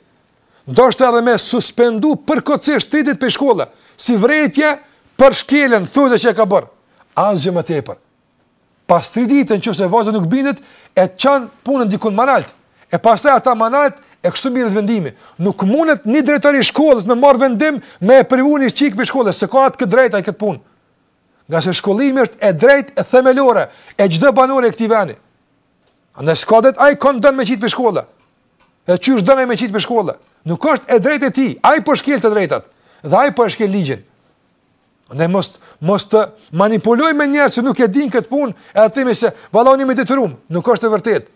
Ndoshta edhe me suspendu përkohësisht tri ditë prej shkolle, si vërejtje për shkeljen thotë që e ka bërë. Asgjë më tepër. Pas tri ditëve në qoftë se vajza nuk bindet, e çon punën dikun ma nalt. E pastaj ata ma nalt e kështu mirret vendimi. Nuk mundet një drejtor i shkollës me marr vendim me e privu një çikë prej shkollës, s'e ka atë këtë të drejtë ai këtë punë. Ngase shkollimi është e drejtë themelore e çdo banori të këtij vendi. Andaj s'ka dert ai kon don me qit prej shkolle. E qysh don ai me qit prej shkolle. Nuk është e drejtë e tij, ai po shkel të drejtat dhe ai po e shkel ligjin. Ne mos mos të manipulojnë me njerëz që nuk e dinë këtë punë, edhe themi se vallahi unë i detyrum, nuk është e vërtetë.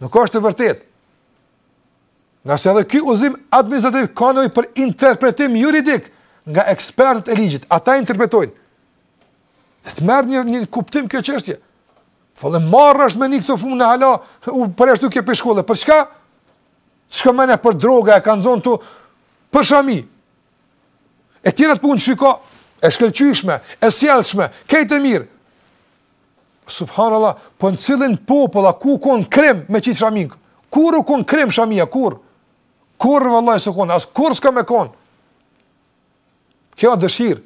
Nuk është e vërtetë. Ngase edhe ky udhëzim administrativ ka nevojë për interpretim juridik nga ekspertët e ligjit, ata ta interpretojnë. Dhe të merr një një kuptim kjo çështje. Fol marre shumë me ni këtë punë hala, u përjashtu çika prej shkolle. Për çka? Çka me ni për droga e kanë zonë? Jo, për shami. E tjerat punë shiko, e shkëlqyshme, e sjellshme, krejt e mirë. Subhanallah, po në cilin popull u kon krim me qitë shami? Kur u kon krim shamia, kurr? Kurr vallahi s'u kon, as kurr s'ka me kon. Kjo dëshirë,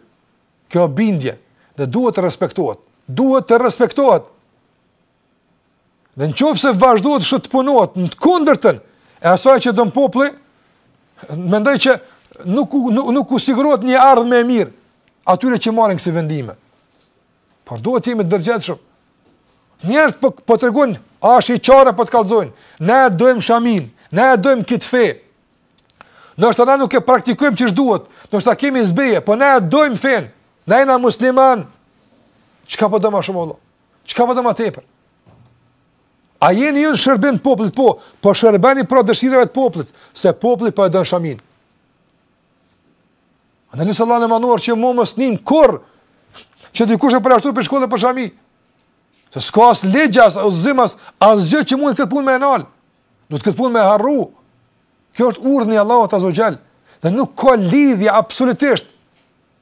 kjo bindje, dhe duhet të respektohet. Duhet të respektohet. Dhe në qoftë se vazhdohet kështu të punohet në të kundërtën e asaj që don popli, mendoj që nuk, nuk, nuk u sigurohet një ardhme e mirë atyre që marrin kësi vendime. Por duhet të jemi të dëgjojtë shumë. Njerëzit po, po tregojnë, ashiqare po të kallzojnë, ne e dojmë shamin, ne e dojmë këtë fe, ndoshta nuk e praktikojmë qysh duhet, ndoshta kemi zbehje, po ne e dojmë fenë, ne jena musliman, çka po don ma shumë hala? Çka po don ma tepër? A jeni ju në shërbim të popullit? Po, po shërbeni pra dëshirave të popullit, se populli po e don shamin. Andaj e luti Allahun e madhëruar që ma mos të nijmë kurr që dikush u përjashtu prej shkollës për shamin. Se s'ka as ligj as udhëzim as, as gjë që mundet këtë punë me e nal. Duhet këtë punë me harru. Kjo është urdhni i Allahut azze ve xhel. Dhe nuk ka lidhje absolutisht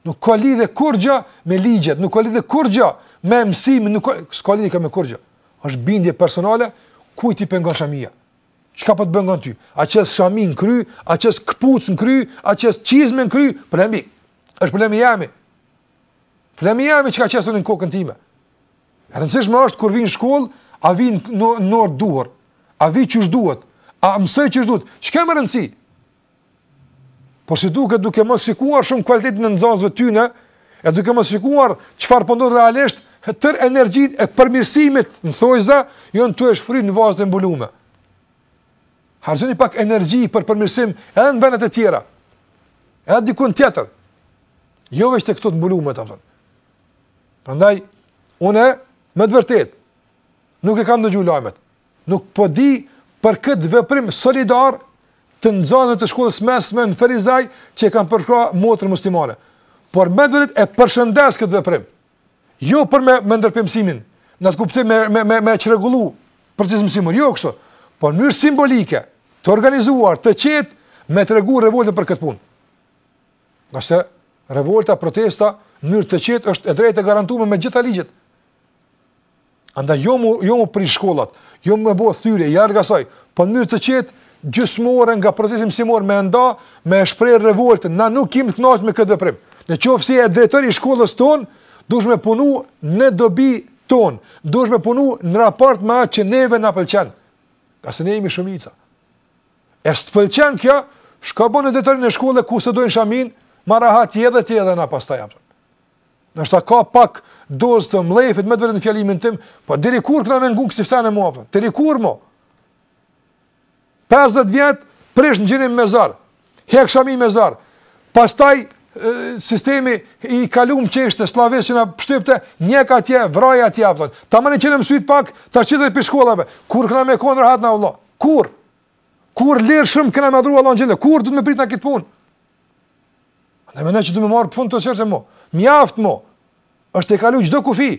Nuk ka lidhje kurrgjë me ligjet, nuk ka lidhje kurrgjë me mësimin, nuk ka s'ka lidhje me kurrgjë. Është bindje personale kujt ti pengon shamia. Çka po të pengon ty? A qes shami në kry, a qes kpuc në kry, a qes çizme në kry? Problemi është problemi jem. Problemi jem çka qes unë në kokën time. E rëndësishme është kur vij në shkollë, a vij në orë të duhur, a vij qysh duhet, a mësoj qysh duhet. Çka ka rëndësi? Por si duket duke mos shikuar shumë kualitetin e nxanësve tyne, e duke mos shikuar çfarë po ndodh realisht, tërë energjinë e përmirësimit në thojza, janë tu e shfry në vajzat e mbulume. Harxhoni pak energji për përmirësim edhe në venet e tjera, edhe dikun tjetër, jo veç te këto të mbulume, domethënë. Prandaj, une, me të vërtetë, nuk i kam ndëgju lajmet, Nuk po di për këtë veprim solidar të nxënësve të shkollës mesme në Ferizaj që e kanë përkrah motrën muslimane. Por me të vërtetë e përshëndes këtë veprim. Jo për me, me ndërpre mësimin, në atë kuptim me, me, me, me çrregullu procesin mësimor, jo kështu, por në mënyrë simbolike, të organizuar, të qetë, me tregu revoltën për këtë punë. Ngase revolta, protesta, në mënyrë të qetë është e drejtë e garantume me gjitha ligjet. Andaj jo mu, jo mu prish shkollat, jo mu me bo thyerje, larg asaj, po në mënyrë të qetë, gjysmë ore nga procesi mësimor me e nda, me e shpreh revoltën, na nuk jemi të knaqt me këtë veprim. Në qoftë se je drejtor i shkollës tonë, duhesh me punu në dobi tonë, duhesh me punu në raport me atë që neve na pëlqen, ngase ne jemi shumica. E s'të pëlqen kjo, shko bonu drejtor në shkollë ku s'e dojnë shaminë, ma rahat edhe ti edhe na pastaj, a kupton. Ndoshta ka pak dozë të mllefit me të vërtetë në fjalimin tim, po deri kur kena me ngukë si fëtene mo, po, deri kur mo? 50 vjet, prish ngjinim me zor, hek shami me zor, pastaj sistemi i kalum që ishte, Jugosllavisë që na shtypte, ndjek atje, vraj atje, a kupton. Tash ma në qenë mësujt pak, tash qiti edhe prej shkollave, kur kena me konë rahat në Allah, kur? Kur lirshëm kena me adhuru Allahun xhelle, kur duhet me prit na këtë punë? Ndaj mendoj që duhet me marrë fund këto sene mo. Mjaft mo. Është kalu çdo kufi.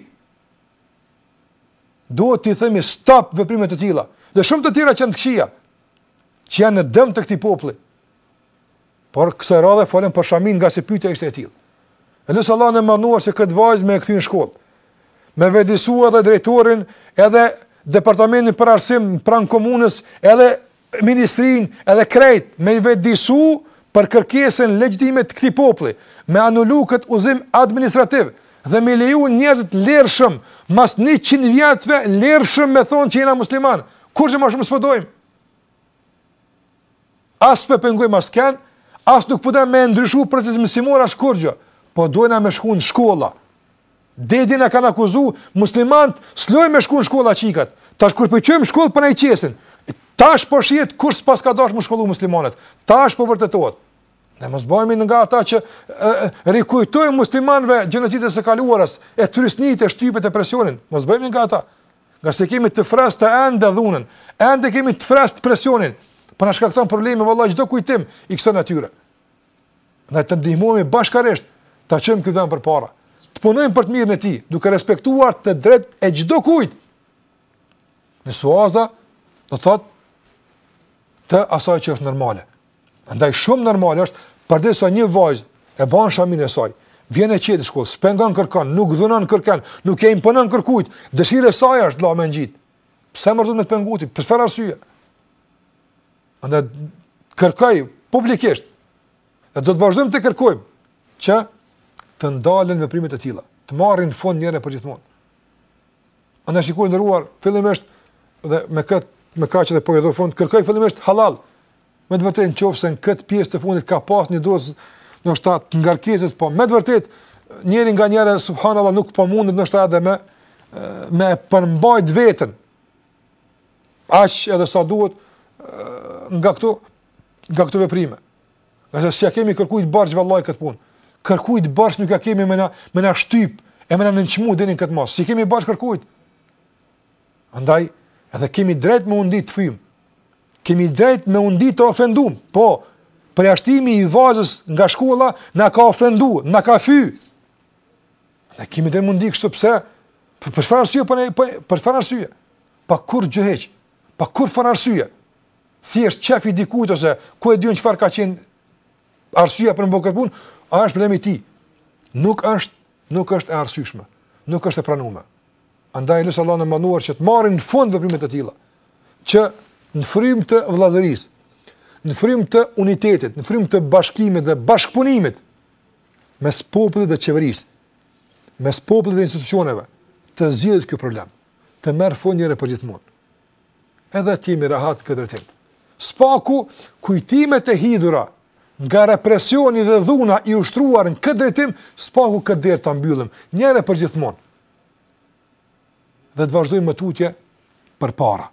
Duhet t'i themi stop veprimeve të tilla. Dhe shumë të tjera që janë të këqija, që janë në dëm të këtij populli. Por kësaj radhe folëm për shaminë ngase pyetja ishte e tillë. E lus Allahun e madhnuar se këtë vajzë me e kthy në shkollë. Me vetëdijsu edhe drejtorin, edhe departamentin për arsim pranë komunës, edhe ministrin, edhe krejt me i vetëdijsu për kërkesën legjitime të këtij populli, me anulu këtë udhëzim administrativ dhe me i leju njerëzit lirshëm mas 100 vjetëve lirshëm me thonë që jena musliman. Kurgja ma shumë s'po dojmë. As po e pengojmë askend, as nuk po dojmë me ndryshu proces mësimor as kurrgjë. Po dojna me shku në shkolla. Deri dje na kanë akuzu, muslimant, s'lojnë me shku në shkolla çikat. Tash kur po i çojmë n'shkollë po na i qesin. Tash po shihet kush s'paska dashtë me shkollu muslimanët. Tash po vërtetohet. Ne mos bëhemi nga ata që rikujtojmë muslimanëve gjenocidet e së kaluarës, e trysnitë, e shtypjet e presionin. Mos bëhemi nga ata. Ngase kemi të freskët ende dhunën, ende kemi të freskët presionin, por po na shkakton probleme, vallahi, çdo kujtim i kësaj natyre. Andaj të ndihmojmë bashkërisht, ta çojmë këtë vend përpara, të punojmë për të mirën e tij, duke respektuar të drejtën e çdokujt. Në suaza, do të thotë të asaj që është normale. Andaj shumë normale është, përderisa një vajzë e ban shaminë e saj, vjen e qetë në shkollë, s'pengon kërkan, nuk dhunon kërkan, nuk e imponon kërkujt, dëshirë e saj është, ta mbajë. Pse u duhet me të pengu ty? Për çfarë arsye? Andaj kërkoj publikisht. Ne do të vazhdojmë të kërkojmë që të ndalen veprimet e tilla, të marrin fund njëherë e përgjithmonë. Andaj shikues i nderuar fillimisht dhe me kët me kaq edhe po e përfundoj, kërkoj fillimisht halal, Me të vërtetë nëse në këtë pjesë të fundit ka pas një dozë ndoshta të ngarkesës, po me të vërtetë njeri nganjëherë subhanallah nuk po mundet ndoshta edhe me e përmbajt veten. Aq edhe sa duhet nga këto nga këto veprime. Ngase s'ia kemi kërkujt borxh vallahi këtë punë. Kërkujt borxh nuk ia kemi me na, me na shtyp e me na nënçmu deri në këtë masë. S'i kemi borxh kërkujt. Andaj, edhe kemi drejt me u ndi të fym, kemi drejt me u ndi të ofendum, po, përjashtimi i vajzës nga shkolla na ka ofendu, na ka fy. Ne kemi drejt me u ndi kështu pse, për për çfarë arsye, për, për, për çfarë arsye, pa kurgjë hiç, pa kurrfarë arsye, thjesht qejfi i dikujt ose ku e di unë çfarë ka qenë arsyeja për me bërë kët punë, ai është problem i tij, nuk është, nuk është e arsyshme, nuk është e pranume. Andaj lus Allahun e madhëruar që të marrin fund veprimet e tilla, që në frymë të vëllazërisë, në frymë të unitetit, në frymë të bashkimit dhe bashkëpunimit mes popullit dhe qeverisë, mes popullit dhe institucioneve, të zgjidhet ky problem, të merr fund njëherë e përgjithmonë. Edhe të jemi rahat në këtë drejtim. Së paku kujtimet e hidhura nga represioni dhe dhuna e ushtruar në këtë drejtim, së paku këtë derë ta mbyllim njëherë e përgjithmonë. dhe të vazhdojmë më tutje përpara.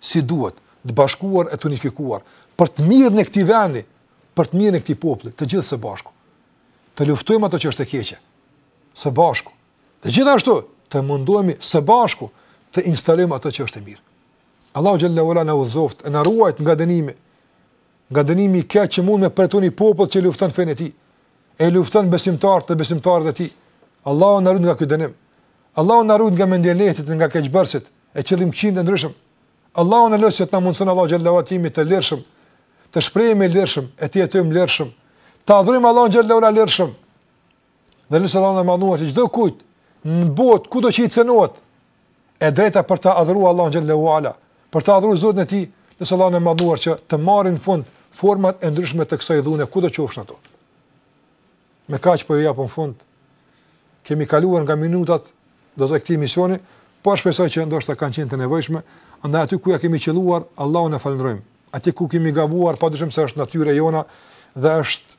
Si duhet, të bashkuar e të unifikuar, për të mirën e këtij vendi, për të mirën e këtij populli, të gjithë së bashku. Të luftojmë atë që është e keqe, së bashku. Dhe gjithashtu, të mundohemi së bashku të instalojmë atë që është e mirë. Allahu xhele ue ala na udhëzoftë, na ruajt nga dënimi. Nga dënimi i keq që mund me e përjetu një popull që lufton fenë e tij. e lufton besimtarët dhe besimtaret e tij. Allahu na ruajt nga ky dënim. Allahu na ruajt nga mendjelehtit nga keqbërësit e qëllimkëqinjtë e ndryshëm. Allahun e lus të na mundson Allahu xhele ue ala të jemi të lirshëm, të shprehemi lirshëm, e të jetojmë lirshëm. Të adhurojmë Allahun xhele ue ala lirshëm. Dhe lus Allahun e madhëruar që çdokujt në botë kudo që i cenohet, e drejta për të adhuruar Allahun xhel-le ue ala, për të adhuruar Zotin e tij, lusim Allahun e madhëruar që të marrin fund format e ndryshme të kësaj dhune kudo qofshin ato. Me kaq po i japim fund. Kemi kaluar nga minutat e këtij emisioni, po shpresoj që ndoshta kanë qenë të nevojshme, andaj aty ku ja kemi qelluar, Allahun e falënderojmë. Aty ku kemi gabuar, padyshim se është natyra jonë dhe është